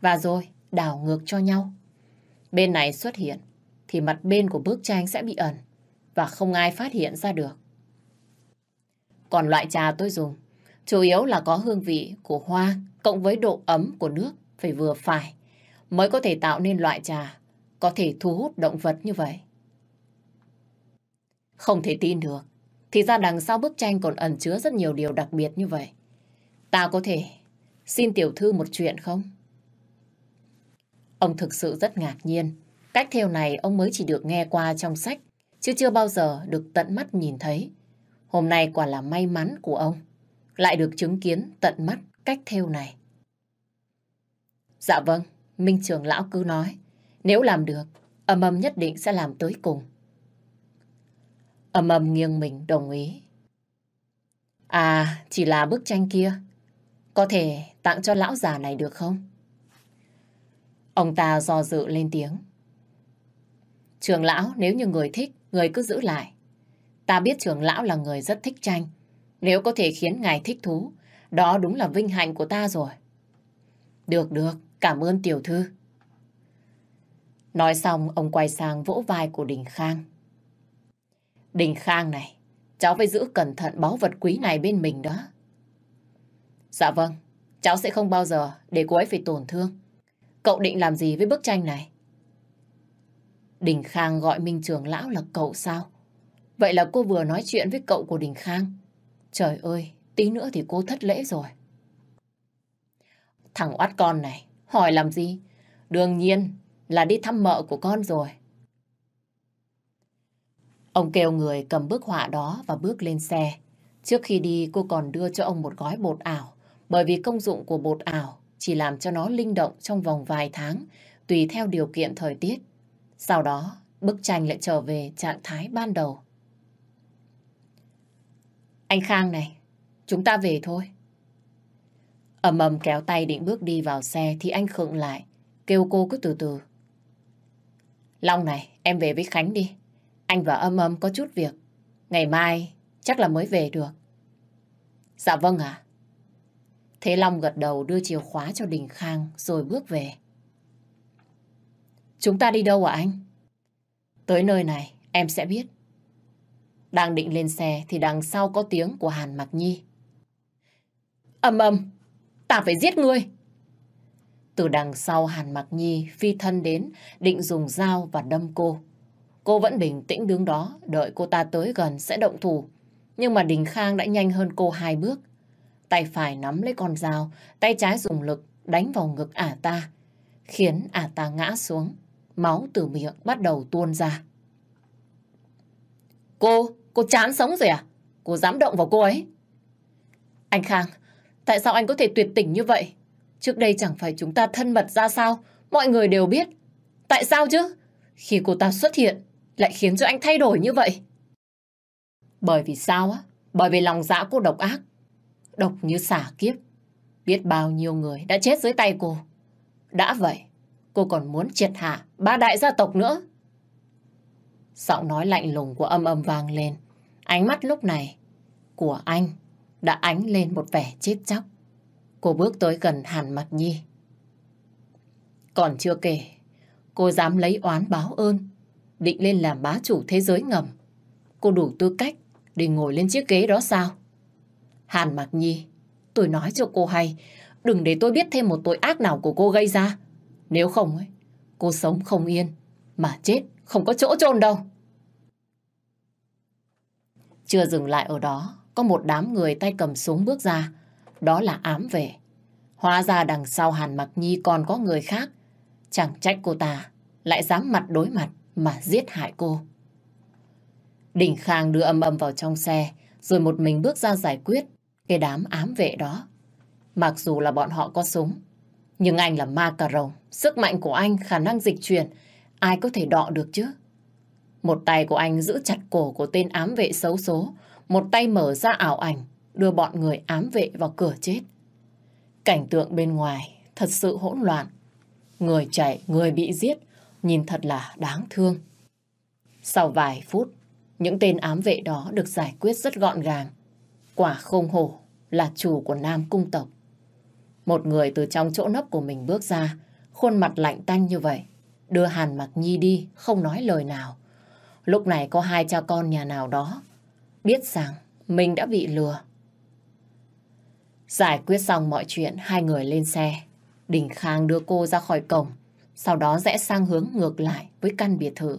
Và rồi đảo ngược cho nhau. Bên này xuất hiện, thì mặt bên của bức tranh sẽ bị ẩn, và không ai phát hiện ra được. Còn loại trà tôi dùng Chủ yếu là có hương vị của hoa cộng với độ ấm của nước phải vừa phải mới có thể tạo nên loại trà có thể thu hút động vật như vậy. Không thể tin được. Thì ra đằng sau bức tranh còn ẩn chứa rất nhiều điều đặc biệt như vậy. Ta có thể xin tiểu thư một chuyện không? Ông thực sự rất ngạc nhiên. Cách theo này ông mới chỉ được nghe qua trong sách, chứ chưa bao giờ được tận mắt nhìn thấy. Hôm nay quả là may mắn của ông lại được chứng kiến tận mắt cách theo này. Dạ vâng, Minh Trường lão cứ nói, nếu làm được, âm âm nhất định sẽ làm tới cùng. Âm âm nghiêng mình đồng ý. À, chỉ là bức tranh kia, có thể tặng cho lão già này được không? Ông ta do dự lên tiếng. Trường lão, nếu như người thích, người cứ giữ lại. Ta biết trường lão là người rất thích tranh, nếu có thể khiến ngài thích thú, đó đúng là vinh hạnh của ta rồi. Được, được, cảm ơn tiểu thư. Nói xong, ông quay sang vỗ vai của Đình Khang. Đình Khang này, cháu phải giữ cẩn thận báu vật quý này bên mình đó. Dạ vâng, cháu sẽ không bao giờ để cô ấy phải tổn thương. Cậu định làm gì với bức tranh này? Đình Khang gọi Minh Trường Lão là cậu sao? Vậy là cô vừa nói chuyện với cậu của Đình Khang. Trời ơi, tí nữa thì cô thất lễ rồi. Thằng oát con này, hỏi làm gì? Đương nhiên là đi thăm mợ của con rồi. Ông kêu người cầm bức họa đó và bước lên xe. Trước khi đi cô còn đưa cho ông một gói bột ảo bởi vì công dụng của bột ảo chỉ làm cho nó linh động trong vòng vài tháng tùy theo điều kiện thời tiết. Sau đó, bức tranh lại trở về trạng thái ban đầu. Anh Khang này, chúng ta về thôi. Ẩm ầm kéo tay định bước đi vào xe thì anh khựng lại, kêu cô cứ từ từ. Long này, em về với Khánh đi. Anh và âm âm có chút việc. Ngày mai chắc là mới về được. Dạ vâng ạ. Thế Long gật đầu đưa chìa khóa cho Đình Khang rồi bước về. Chúng ta đi đâu ạ anh? Tới nơi này em sẽ biết. Đang định lên xe thì đằng sau có tiếng của Hàn Mặc Nhi. Âm âm, ta phải giết ngươi. Từ đằng sau Hàn Mặc Nhi phi thân đến định dùng dao và đâm cô. Cô vẫn bình tĩnh đứng đó đợi cô ta tới gần sẽ động thủ. Nhưng mà Đình Khang đã nhanh hơn cô hai bước. Tay phải nắm lấy con dao, tay trái dùng lực đánh vào ngực ả ta, khiến ả ta ngã xuống. Máu từ miệng bắt đầu tuôn ra. Cô, Cô chán sống rồi à? Cô dám động vào cô ấy. Anh Khang, tại sao anh có thể tuyệt tình như vậy? Trước đây chẳng phải chúng ta thân mật ra sao? Mọi người đều biết. Tại sao chứ? Khi cô ta xuất hiện, lại khiến cho anh thay đổi như vậy. Bởi vì sao á? Bởi vì lòng dạ cô độc ác. Độc như xả kiếp. Biết bao nhiêu người đã chết dưới tay cô. Đã vậy, cô còn muốn triệt hạ ba đại gia tộc nữa. Giọng nói lạnh lùng của âm âm vang lên. Ánh mắt lúc này của anh đã ánh lên một vẻ chết chóc. Cô bước tới gần Hàn Mặc Nhi. Còn chưa kể, cô dám lấy oán báo ơn, định lên làm bá chủ thế giới ngầm. Cô đủ tư cách để ngồi lên chiếc ghế đó sao? Hàn Mặc Nhi, tôi nói cho cô hay, đừng để tôi biết thêm một tội ác nào của cô gây ra. Nếu không, ấy, cô sống không yên, mà chết không có chỗ chôn đâu. Chưa dừng lại ở đó, có một đám người tay cầm súng bước ra. Đó là ám vệ. Hóa ra đằng sau Hàn Mặc Nhi còn có người khác. Chẳng trách cô ta lại dám mặt đối mặt mà giết hại cô. Đình Khang đưa âm âm vào trong xe, rồi một mình bước ra giải quyết cái đám ám vệ đó. Mặc dù là bọn họ có súng, nhưng anh là ma cà rồng, sức mạnh của anh, khả năng dịch chuyển, ai có thể đọ được chứ? Một tay của anh giữ chặt cổ của tên ám vệ xấu số, một tay mở ra ảo ảnh, đưa bọn người ám vệ vào cửa chết. Cảnh tượng bên ngoài thật sự hỗn loạn. Người chạy, người bị giết, nhìn thật là đáng thương. Sau vài phút, những tên ám vệ đó được giải quyết rất gọn gàng. Quả không hổ là chủ của Nam Cung Tộc. Một người từ trong chỗ nấp của mình bước ra, khuôn mặt lạnh tanh như vậy, đưa Hàn Mặc Nhi đi, không nói lời nào. Lúc này có hai cha con nhà nào đó biết rằng mình đã bị lừa. Giải quyết xong mọi chuyện, hai người lên xe. Đình Khang đưa cô ra khỏi cổng, sau đó rẽ sang hướng ngược lại với căn biệt thự.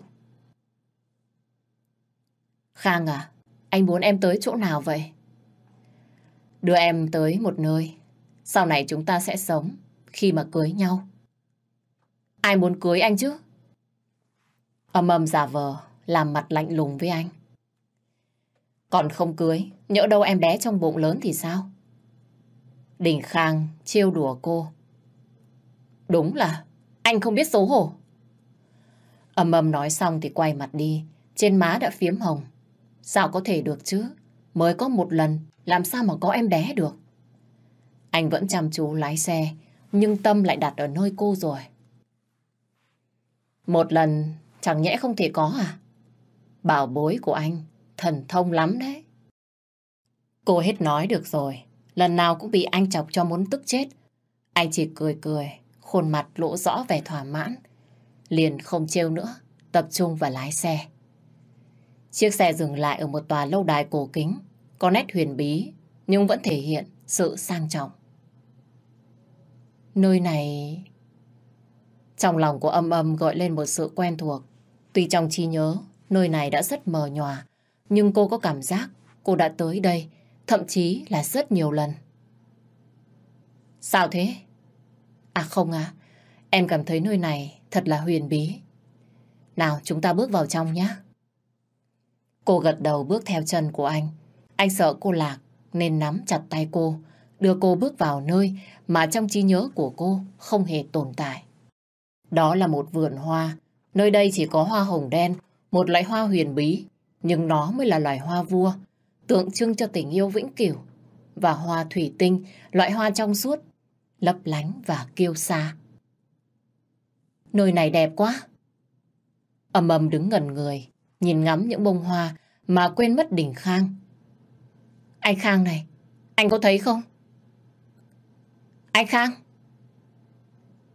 Khang à, anh muốn em tới chỗ nào vậy? Đưa em tới một nơi. Sau này chúng ta sẽ sống khi mà cưới nhau. Ai muốn cưới anh chứ? Âm âm giả vờ, làm mặt lạnh lùng với anh. Còn không cưới, nhỡ đâu em bé trong bụng lớn thì sao? Đình Khang trêu đùa cô. Đúng là anh không biết xấu hổ. Âm âm nói xong thì quay mặt đi, trên má đã phiếm hồng. Sao có thể được chứ? Mới có một lần, làm sao mà có em bé được? Anh vẫn chăm chú lái xe, nhưng tâm lại đặt ở nơi cô rồi. Một lần chẳng nhẽ không thể có à? Bảo bối của anh, thần thông lắm đấy. Cô hết nói được rồi, lần nào cũng bị anh chọc cho muốn tức chết. Anh chỉ cười cười, khuôn mặt lộ rõ vẻ thỏa mãn. Liền không trêu nữa, tập trung vào lái xe. Chiếc xe dừng lại ở một tòa lâu đài cổ kính, có nét huyền bí, nhưng vẫn thể hiện sự sang trọng. Nơi này... Trong lòng của âm âm gọi lên một sự quen thuộc. Tuy trong trí nhớ, nơi này đã rất mờ nhòa, nhưng cô có cảm giác cô đã tới đây, thậm chí là rất nhiều lần. Sao thế? À không à, em cảm thấy nơi này thật là huyền bí. Nào, chúng ta bước vào trong nhé. Cô gật đầu bước theo chân của anh. Anh sợ cô lạc nên nắm chặt tay cô, đưa cô bước vào nơi mà trong trí nhớ của cô không hề tồn tại. Đó là một vườn hoa, nơi đây chỉ có hoa hồng đen, một loại hoa huyền bí, nhưng nó mới là loài hoa vua, tượng trưng cho tình yêu vĩnh cửu. Và hoa thủy tinh, loại hoa trong suốt, lấp lánh và kiêu xa. Nơi này đẹp quá. ầm ầm đứng ngẩn người, nhìn ngắm những bông hoa mà quên mất đỉnh Khang. Anh Khang này, anh có thấy không? Anh Khang?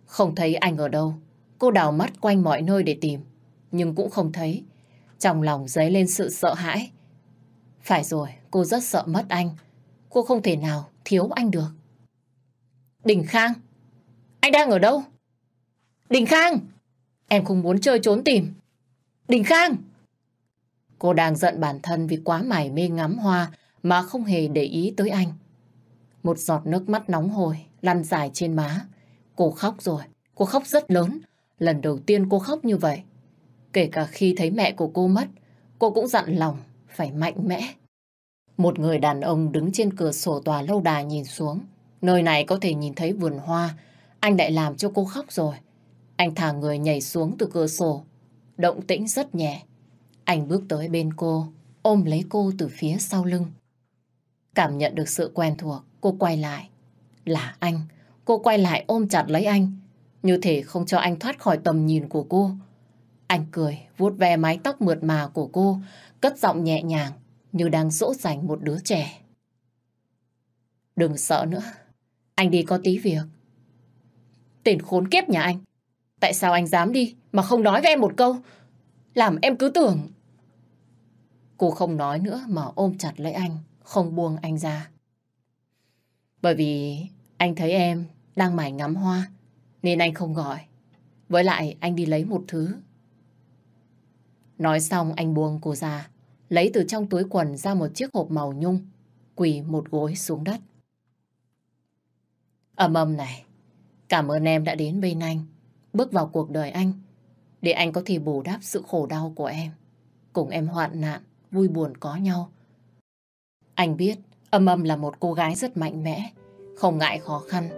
Không thấy anh ở đâu. Cô đào mắt quanh mọi nơi để tìm, nhưng cũng không thấy. Trong lòng dấy lên sự sợ hãi. Phải rồi, cô rất sợ mất anh. Cô không thể nào thiếu anh được. Đình Khang, anh đang ở đâu? Đình Khang, em không muốn chơi trốn tìm. Đình Khang! Cô đang giận bản thân vì quá mải mê ngắm hoa mà không hề để ý tới anh. Một giọt nước mắt nóng hổi lăn dài trên má. Cô khóc rồi, cô khóc rất lớn. Lần đầu tiên cô khóc như vậy. Kể cả khi thấy mẹ của cô mất, cô cũng dặn lòng phải mạnh mẽ. Một người đàn ông đứng trên cửa sổ tòa lâu đài nhìn xuống. Nơi này có thể nhìn thấy vườn hoa. Anh lại làm cho cô khóc rồi. Anh thả người nhảy xuống từ cửa sổ. Động tĩnh rất nhẹ. Anh bước tới bên cô, ôm lấy cô từ phía sau lưng. Cảm nhận được sự quen thuộc, cô quay lại. Là anh. Cô quay lại ôm chặt lấy anh. Như thể không cho anh thoát khỏi tầm nhìn của cô. Anh cười, vuốt ve mái tóc mượt mà của cô, cất giọng nhẹ nhàng, như đang dỗ dành một đứa trẻ. Đừng sợ nữa. Anh đi có tí việc. Tên khốn kiếp nhà anh. Tại sao anh dám đi mà không nói với em một câu? Làm em cứ tưởng... Cô không nói nữa mà ôm chặt lấy anh, không buông anh ra. Bởi vì anh thấy em đang mải ngắm hoa, nên anh không gọi. Với lại anh đi lấy một thứ. Nói xong anh buông cô ra, lấy từ trong túi quần ra một chiếc hộp màu nhung, quỳ một gối xuống đất. Ẩm ầm này, cảm ơn em đã đến bên anh, bước vào cuộc đời anh, để anh có thể bù đắp sự khổ đau của em. Cùng em hoạn nạn, vui buồn có nhau. Anh biết âm âm là một cô gái rất mạnh mẽ, không ngại khó khăn.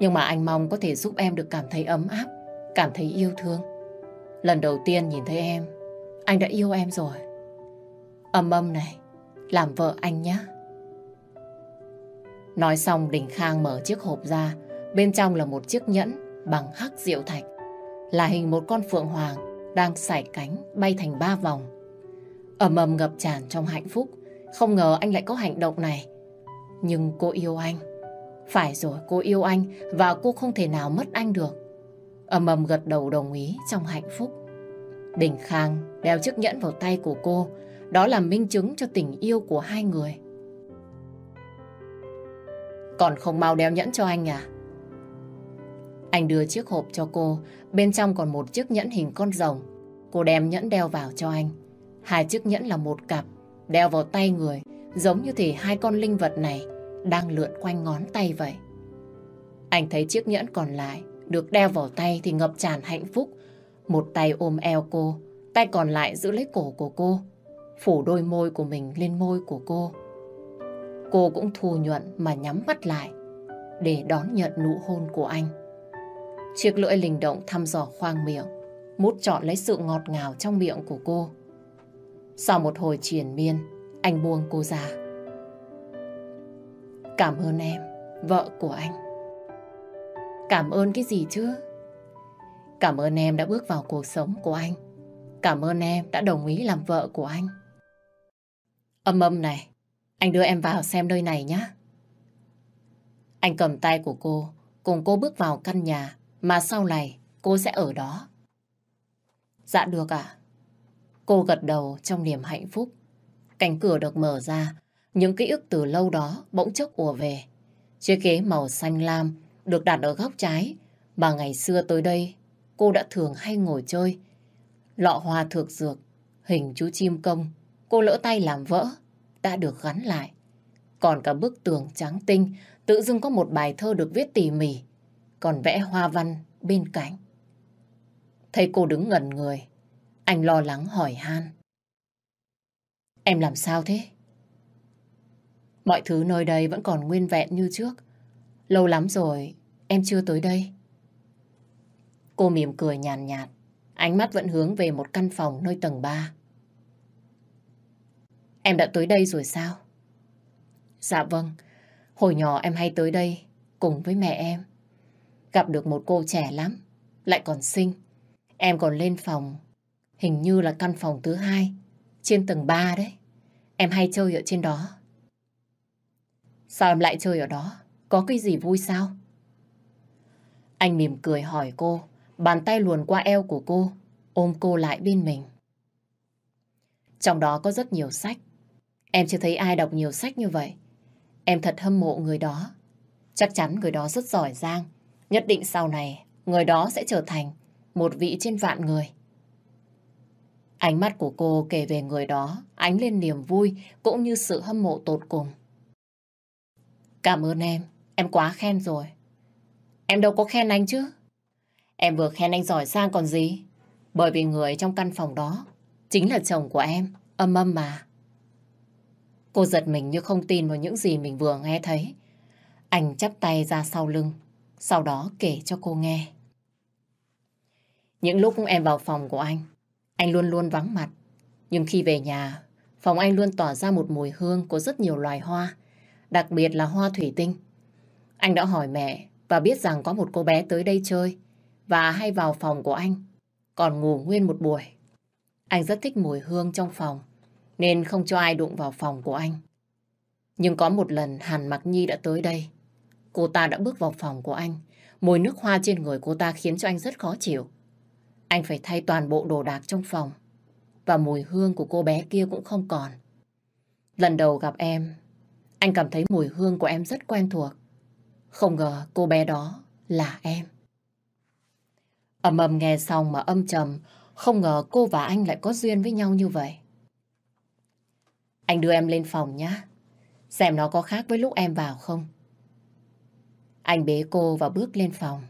Nhưng mà anh mong có thể giúp em được cảm thấy ấm áp, cảm thấy yêu thương. Lần đầu tiên nhìn thấy em, anh đã yêu em rồi. Âm âm này, làm vợ anh nhé. Nói xong Đình Khang mở chiếc hộp ra, bên trong là một chiếc nhẫn bằng hắc diệu thạch, là hình một con phượng hoàng đang sải cánh bay thành ba vòng. ầm ầm ngập tràn trong hạnh phúc, không ngờ anh lại có hành động này. Nhưng cô yêu anh. Phải rồi, cô yêu anh và cô không thể nào mất anh được. ầm ầm gật đầu đồng ý trong hạnh phúc. Đình Khang đeo chiếc nhẫn vào tay của cô, đó là minh chứng cho tình yêu của hai người. Còn không mau đeo nhẫn cho anh à? Anh đưa chiếc hộp cho cô, bên trong còn một chiếc nhẫn hình con rồng. Cô đem nhẫn đeo vào cho anh. Hai chiếc nhẫn là một cặp, đeo vào tay người, giống như thể hai con linh vật này đang lượn quanh ngón tay vậy. Anh thấy chiếc nhẫn còn lại được đeo vào tay thì ngập tràn hạnh phúc. Một tay ôm eo cô, tay còn lại giữ lấy cổ của cô, phủ đôi môi của mình lên môi của cô. Cô cũng thù nhuận mà nhắm mắt lại để đón nhận nụ hôn của anh. Chiếc lưỡi linh động thăm dò khoang miệng, mút trọn lấy sự ngọt ngào trong miệng của cô. Sau một hồi triển miên, anh buông cô ra. Cảm ơn em, vợ của anh. Cảm ơn cái gì chứ? Cảm ơn em đã bước vào cuộc sống của anh. Cảm ơn em đã đồng ý làm vợ của anh. Âm âm này, anh đưa em vào xem nơi này nhé. Anh cầm tay của cô, cùng cô bước vào căn nhà mà sau này cô sẽ ở đó. Dạ được ạ. Cô gật đầu trong niềm hạnh phúc. Cánh cửa được mở ra, những ký ức từ lâu đó bỗng chốc ùa về. Chiếc ghế màu xanh lam được đặt ở góc trái mà ngày xưa tới đây cô đã thường hay ngồi chơi. Lọ hoa thược dược, hình chú chim công, cô lỡ tay làm vỡ, đã được gắn lại. Còn cả bức tường trắng tinh, tự dưng có một bài thơ được viết tỉ mỉ, còn vẽ hoa văn bên cạnh. Thấy cô đứng ngẩn người, anh lo lắng hỏi han. Em làm sao thế? Mọi thứ nơi đây vẫn còn nguyên vẹn như trước. Lâu lắm rồi, em chưa tới đây. Cô mỉm cười nhàn nhạt, nhạt, ánh mắt vẫn hướng về một căn phòng nơi tầng 3. Em đã tới đây rồi sao? Dạ vâng, hồi nhỏ em hay tới đây cùng với mẹ em. Gặp được một cô trẻ lắm, lại còn xinh. Em còn lên phòng, hình như là căn phòng thứ hai, trên tầng 3 đấy. Em hay chơi ở trên đó. Sao em lại chơi ở đó? Có cái gì vui sao? Anh mỉm cười hỏi cô, bàn tay luồn qua eo của cô, ôm cô lại bên mình. Trong đó có rất nhiều sách. Em chưa thấy ai đọc nhiều sách như vậy. Em thật hâm mộ người đó. Chắc chắn người đó rất giỏi giang. Nhất định sau này, người đó sẽ trở thành một vị trên vạn người. Ánh mắt của cô kể về người đó, ánh lên niềm vui cũng như sự hâm mộ tột cùng. Cảm ơn em, em quá khen rồi. Em đâu có khen anh chứ. Em vừa khen anh giỏi giang còn gì. Bởi vì người trong căn phòng đó chính là chồng của em, âm âm mà. Cô giật mình như không tin vào những gì mình vừa nghe thấy. Anh chắp tay ra sau lưng, sau đó kể cho cô nghe. Những lúc em vào phòng của anh, anh luôn luôn vắng mặt. Nhưng khi về nhà, phòng anh luôn tỏa ra một mùi hương của rất nhiều loài hoa, đặc biệt là hoa thủy tinh. Anh đã hỏi mẹ và biết rằng có một cô bé tới đây chơi và hay vào phòng của anh, còn ngủ nguyên một buổi. Anh rất thích mùi hương trong phòng, nên không cho ai đụng vào phòng của anh. Nhưng có một lần Hàn Mặc Nhi đã tới đây. Cô ta đã bước vào phòng của anh. Mùi nước hoa trên người cô ta khiến cho anh rất khó chịu. Anh phải thay toàn bộ đồ đạc trong phòng. Và mùi hương của cô bé kia cũng không còn. Lần đầu gặp em, anh cảm thấy mùi hương của em rất quen thuộc. Không ngờ cô bé đó là em. Ầm ầm nghe xong mà âm trầm, không ngờ cô và anh lại có duyên với nhau như vậy. Anh đưa em lên phòng nhé. Xem nó có khác với lúc em vào không. Anh bế cô và bước lên phòng.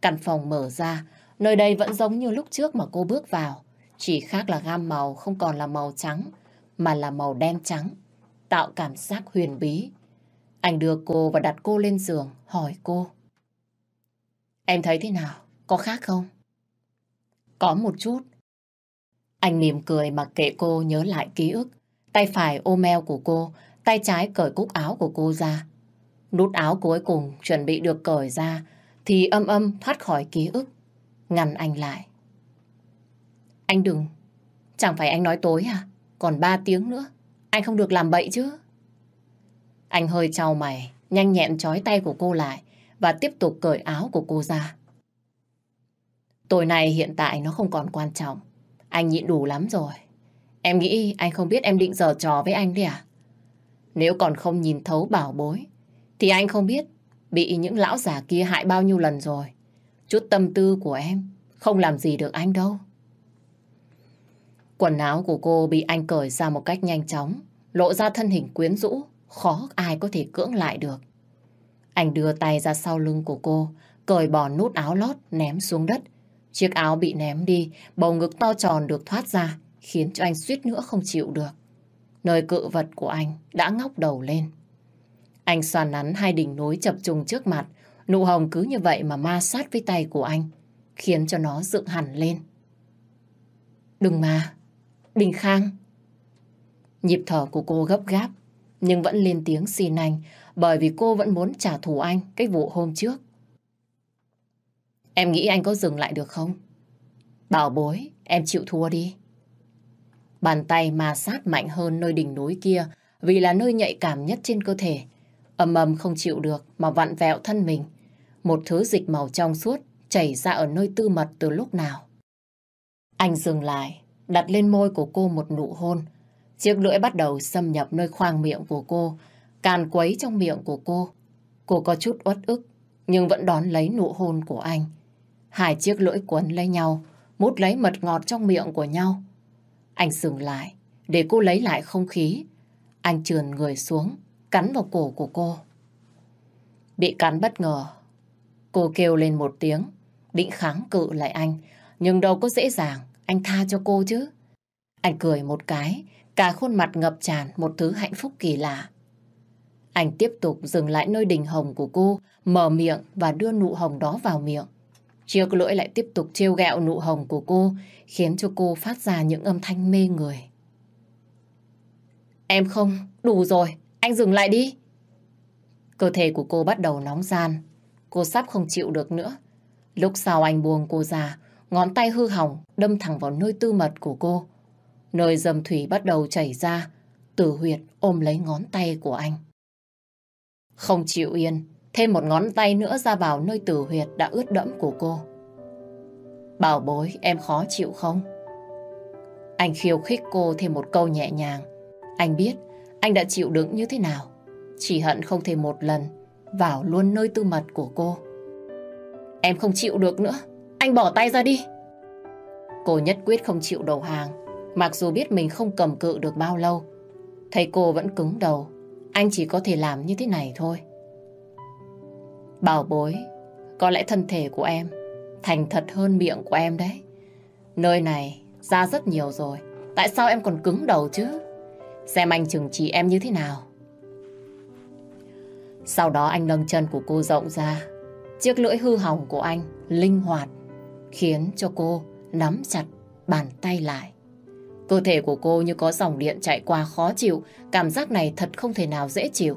Căn phòng mở ra, nơi đây vẫn giống như lúc trước mà cô bước vào. Chỉ khác là gam màu không còn là màu trắng, mà là màu đen trắng, tạo cảm giác huyền bí. Anh đưa cô và đặt cô lên giường, hỏi cô. Em thấy thế nào? Có khác không? Có một chút. Anh mỉm cười mặc kệ cô nhớ lại ký ức. Tay phải ôm eo của cô, tay trái cởi cúc áo của cô ra. Nút áo cuối cùng chuẩn bị được cởi ra thì âm âm thoát khỏi ký ức, ngăn anh lại. Anh đừng, chẳng phải anh nói tối à? Còn ba tiếng nữa, anh không được làm bậy chứ. Anh hơi trao mày, nhanh nhẹn trói tay của cô lại và tiếp tục cởi áo của cô ra. Tối này hiện tại nó không còn quan trọng. Anh nhịn đủ lắm rồi. Em nghĩ anh không biết em định giở trò với anh đấy à? Nếu còn không nhìn thấu bảo bối, thì anh không biết bị những lão già kia hại bao nhiêu lần rồi. Chút tâm tư của em không làm gì được anh đâu. Quần áo của cô bị anh cởi ra một cách nhanh chóng, lộ ra thân hình quyến rũ, khó ai có thể cưỡng lại được. Anh đưa tay ra sau lưng của cô, cởi bỏ nút áo lót ném xuống đất. Chiếc áo bị ném đi, bầu ngực to tròn được thoát ra, khiến cho anh suýt nữa không chịu được. Nơi cự vật của anh đã ngóc đầu lên. Anh xoàn nắn hai đỉnh núi chập trùng trước mặt, nụ hồng cứ như vậy mà ma sát với tay của anh, khiến cho nó dựng hẳn lên. Đừng mà, Đình Khang. Nhịp thở của cô gấp gáp, nhưng vẫn lên tiếng xin anh, bởi vì cô vẫn muốn trả thù anh cái vụ hôm trước. Em nghĩ anh có dừng lại được không? Bảo bối, em chịu thua đi. Bàn tay mà sát mạnh hơn nơi đỉnh núi kia vì là nơi nhạy cảm nhất trên cơ thể. Âm ầm không chịu được mà vặn vẹo thân mình. Một thứ dịch màu trong suốt chảy ra ở nơi tư mật từ lúc nào. Anh dừng lại, đặt lên môi của cô một nụ hôn. Chiếc lưỡi bắt đầu xâm nhập nơi khoang miệng của cô, càn quấy trong miệng của cô. Cô có chút uất ức, nhưng vẫn đón lấy nụ hôn của anh. Hai chiếc lưỡi quấn lấy nhau, mút lấy mật ngọt trong miệng của nhau. Anh dừng lại, để cô lấy lại không khí. Anh trườn người xuống, cắn vào cổ của cô. Bị cắn bất ngờ, cô kêu lên một tiếng, định kháng cự lại anh, nhưng đâu có dễ dàng, anh tha cho cô chứ. Anh cười một cái, cả khuôn mặt ngập tràn một thứ hạnh phúc kỳ lạ. Anh tiếp tục dừng lại nơi đỉnh hồng của cô, mở miệng và đưa nụ hồng đó vào miệng. Chiếc lưỡi lại tiếp tục trêu ghẹo nụ hồng của cô, khiến cho cô phát ra những âm thanh mê người. Em không, đủ rồi, anh dừng lại đi. Cơ thể của cô bắt đầu nóng gian, cô sắp không chịu được nữa. Lúc sau anh buông cô ra, ngón tay hư hỏng đâm thẳng vào nơi tư mật của cô. Nơi dầm thủy bắt đầu chảy ra, tử huyệt ôm lấy ngón tay của anh. Không chịu yên, thêm một ngón tay nữa ra vào nơi tử huyệt đã ướt đẫm của cô. Bảo bối, em khó chịu không? Anh khiêu khích cô thêm một câu nhẹ nhàng. Anh biết anh đã chịu đựng như thế nào. Chỉ hận không thể một lần vào luôn nơi tư mật của cô. Em không chịu được nữa. Anh bỏ tay ra đi. Cô nhất quyết không chịu đầu hàng. Mặc dù biết mình không cầm cự được bao lâu. Thấy cô vẫn cứng đầu. Anh chỉ có thể làm như thế này thôi. Bảo bối, có lẽ thân thể của em thành thật hơn miệng của em đấy. Nơi này ra rất nhiều rồi. Tại sao em còn cứng đầu chứ? Xem anh chừng trị em như thế nào. Sau đó anh nâng chân của cô rộng ra. Chiếc lưỡi hư hỏng của anh linh hoạt khiến cho cô nắm chặt bàn tay lại. Cơ thể của cô như có dòng điện chạy qua khó chịu, cảm giác này thật không thể nào dễ chịu.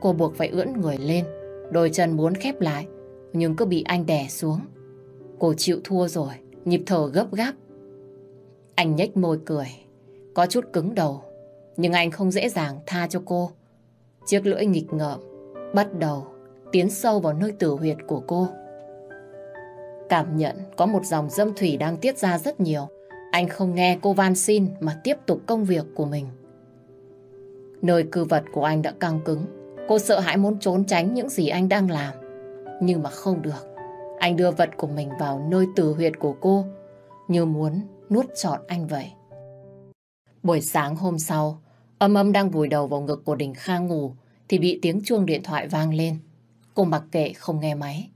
Cô buộc phải ưỡn người lên, đôi chân muốn khép lại, nhưng cứ bị anh đè xuống. Cô chịu thua rồi, nhịp thở gấp gáp. Anh nhếch môi cười, có chút cứng đầu, nhưng anh không dễ dàng tha cho cô. Chiếc lưỡi nghịch ngợm, bắt đầu tiến sâu vào nơi tử huyệt của cô. Cảm nhận có một dòng dâm thủy đang tiết ra rất nhiều. Anh không nghe cô van xin mà tiếp tục công việc của mình. Nơi cư vật của anh đã căng cứng. Cô sợ hãi muốn trốn tránh những gì anh đang làm. Nhưng mà không được. Anh đưa vật của mình vào nơi tử huyệt của cô như muốn nuốt trọn anh vậy. Buổi sáng hôm sau, âm âm đang vùi đầu vào ngực của Đình Khang ngủ thì bị tiếng chuông điện thoại vang lên. Cô mặc kệ không nghe máy.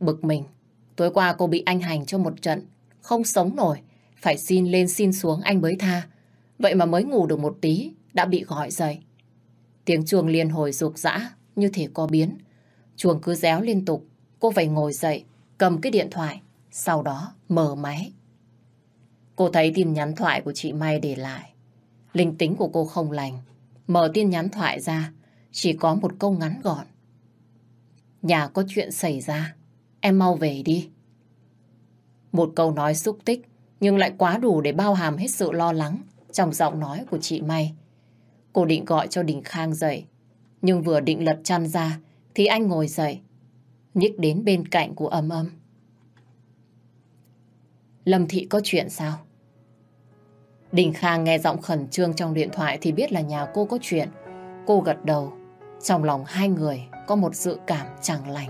Bực mình, tối qua cô bị anh hành cho một trận, không sống nổi, phải xin lên xin xuống anh mới tha. Vậy mà mới ngủ được một tí, đã bị gọi dậy. Tiếng chuông liên hồi rục rã, như thể có biến. Chuông cứ réo liên tục, cô phải ngồi dậy, cầm cái điện thoại, sau đó mở máy. Cô thấy tin nhắn thoại của chị May để lại. Linh tính của cô không lành. Mở tin nhắn thoại ra, chỉ có một câu ngắn gọn. Nhà có chuyện xảy ra, em mau về đi. Một câu nói xúc tích, nhưng lại quá đủ để bao hàm hết sự lo lắng trong giọng nói của chị May. Cô định gọi cho Đình Khang dậy, nhưng vừa định lật chăn ra thì anh ngồi dậy, nhích đến bên cạnh của âm âm. Lâm Thị có chuyện sao? Đình Khang nghe giọng khẩn trương trong điện thoại thì biết là nhà cô có chuyện. Cô gật đầu. Trong lòng hai người có một dự cảm chẳng lành.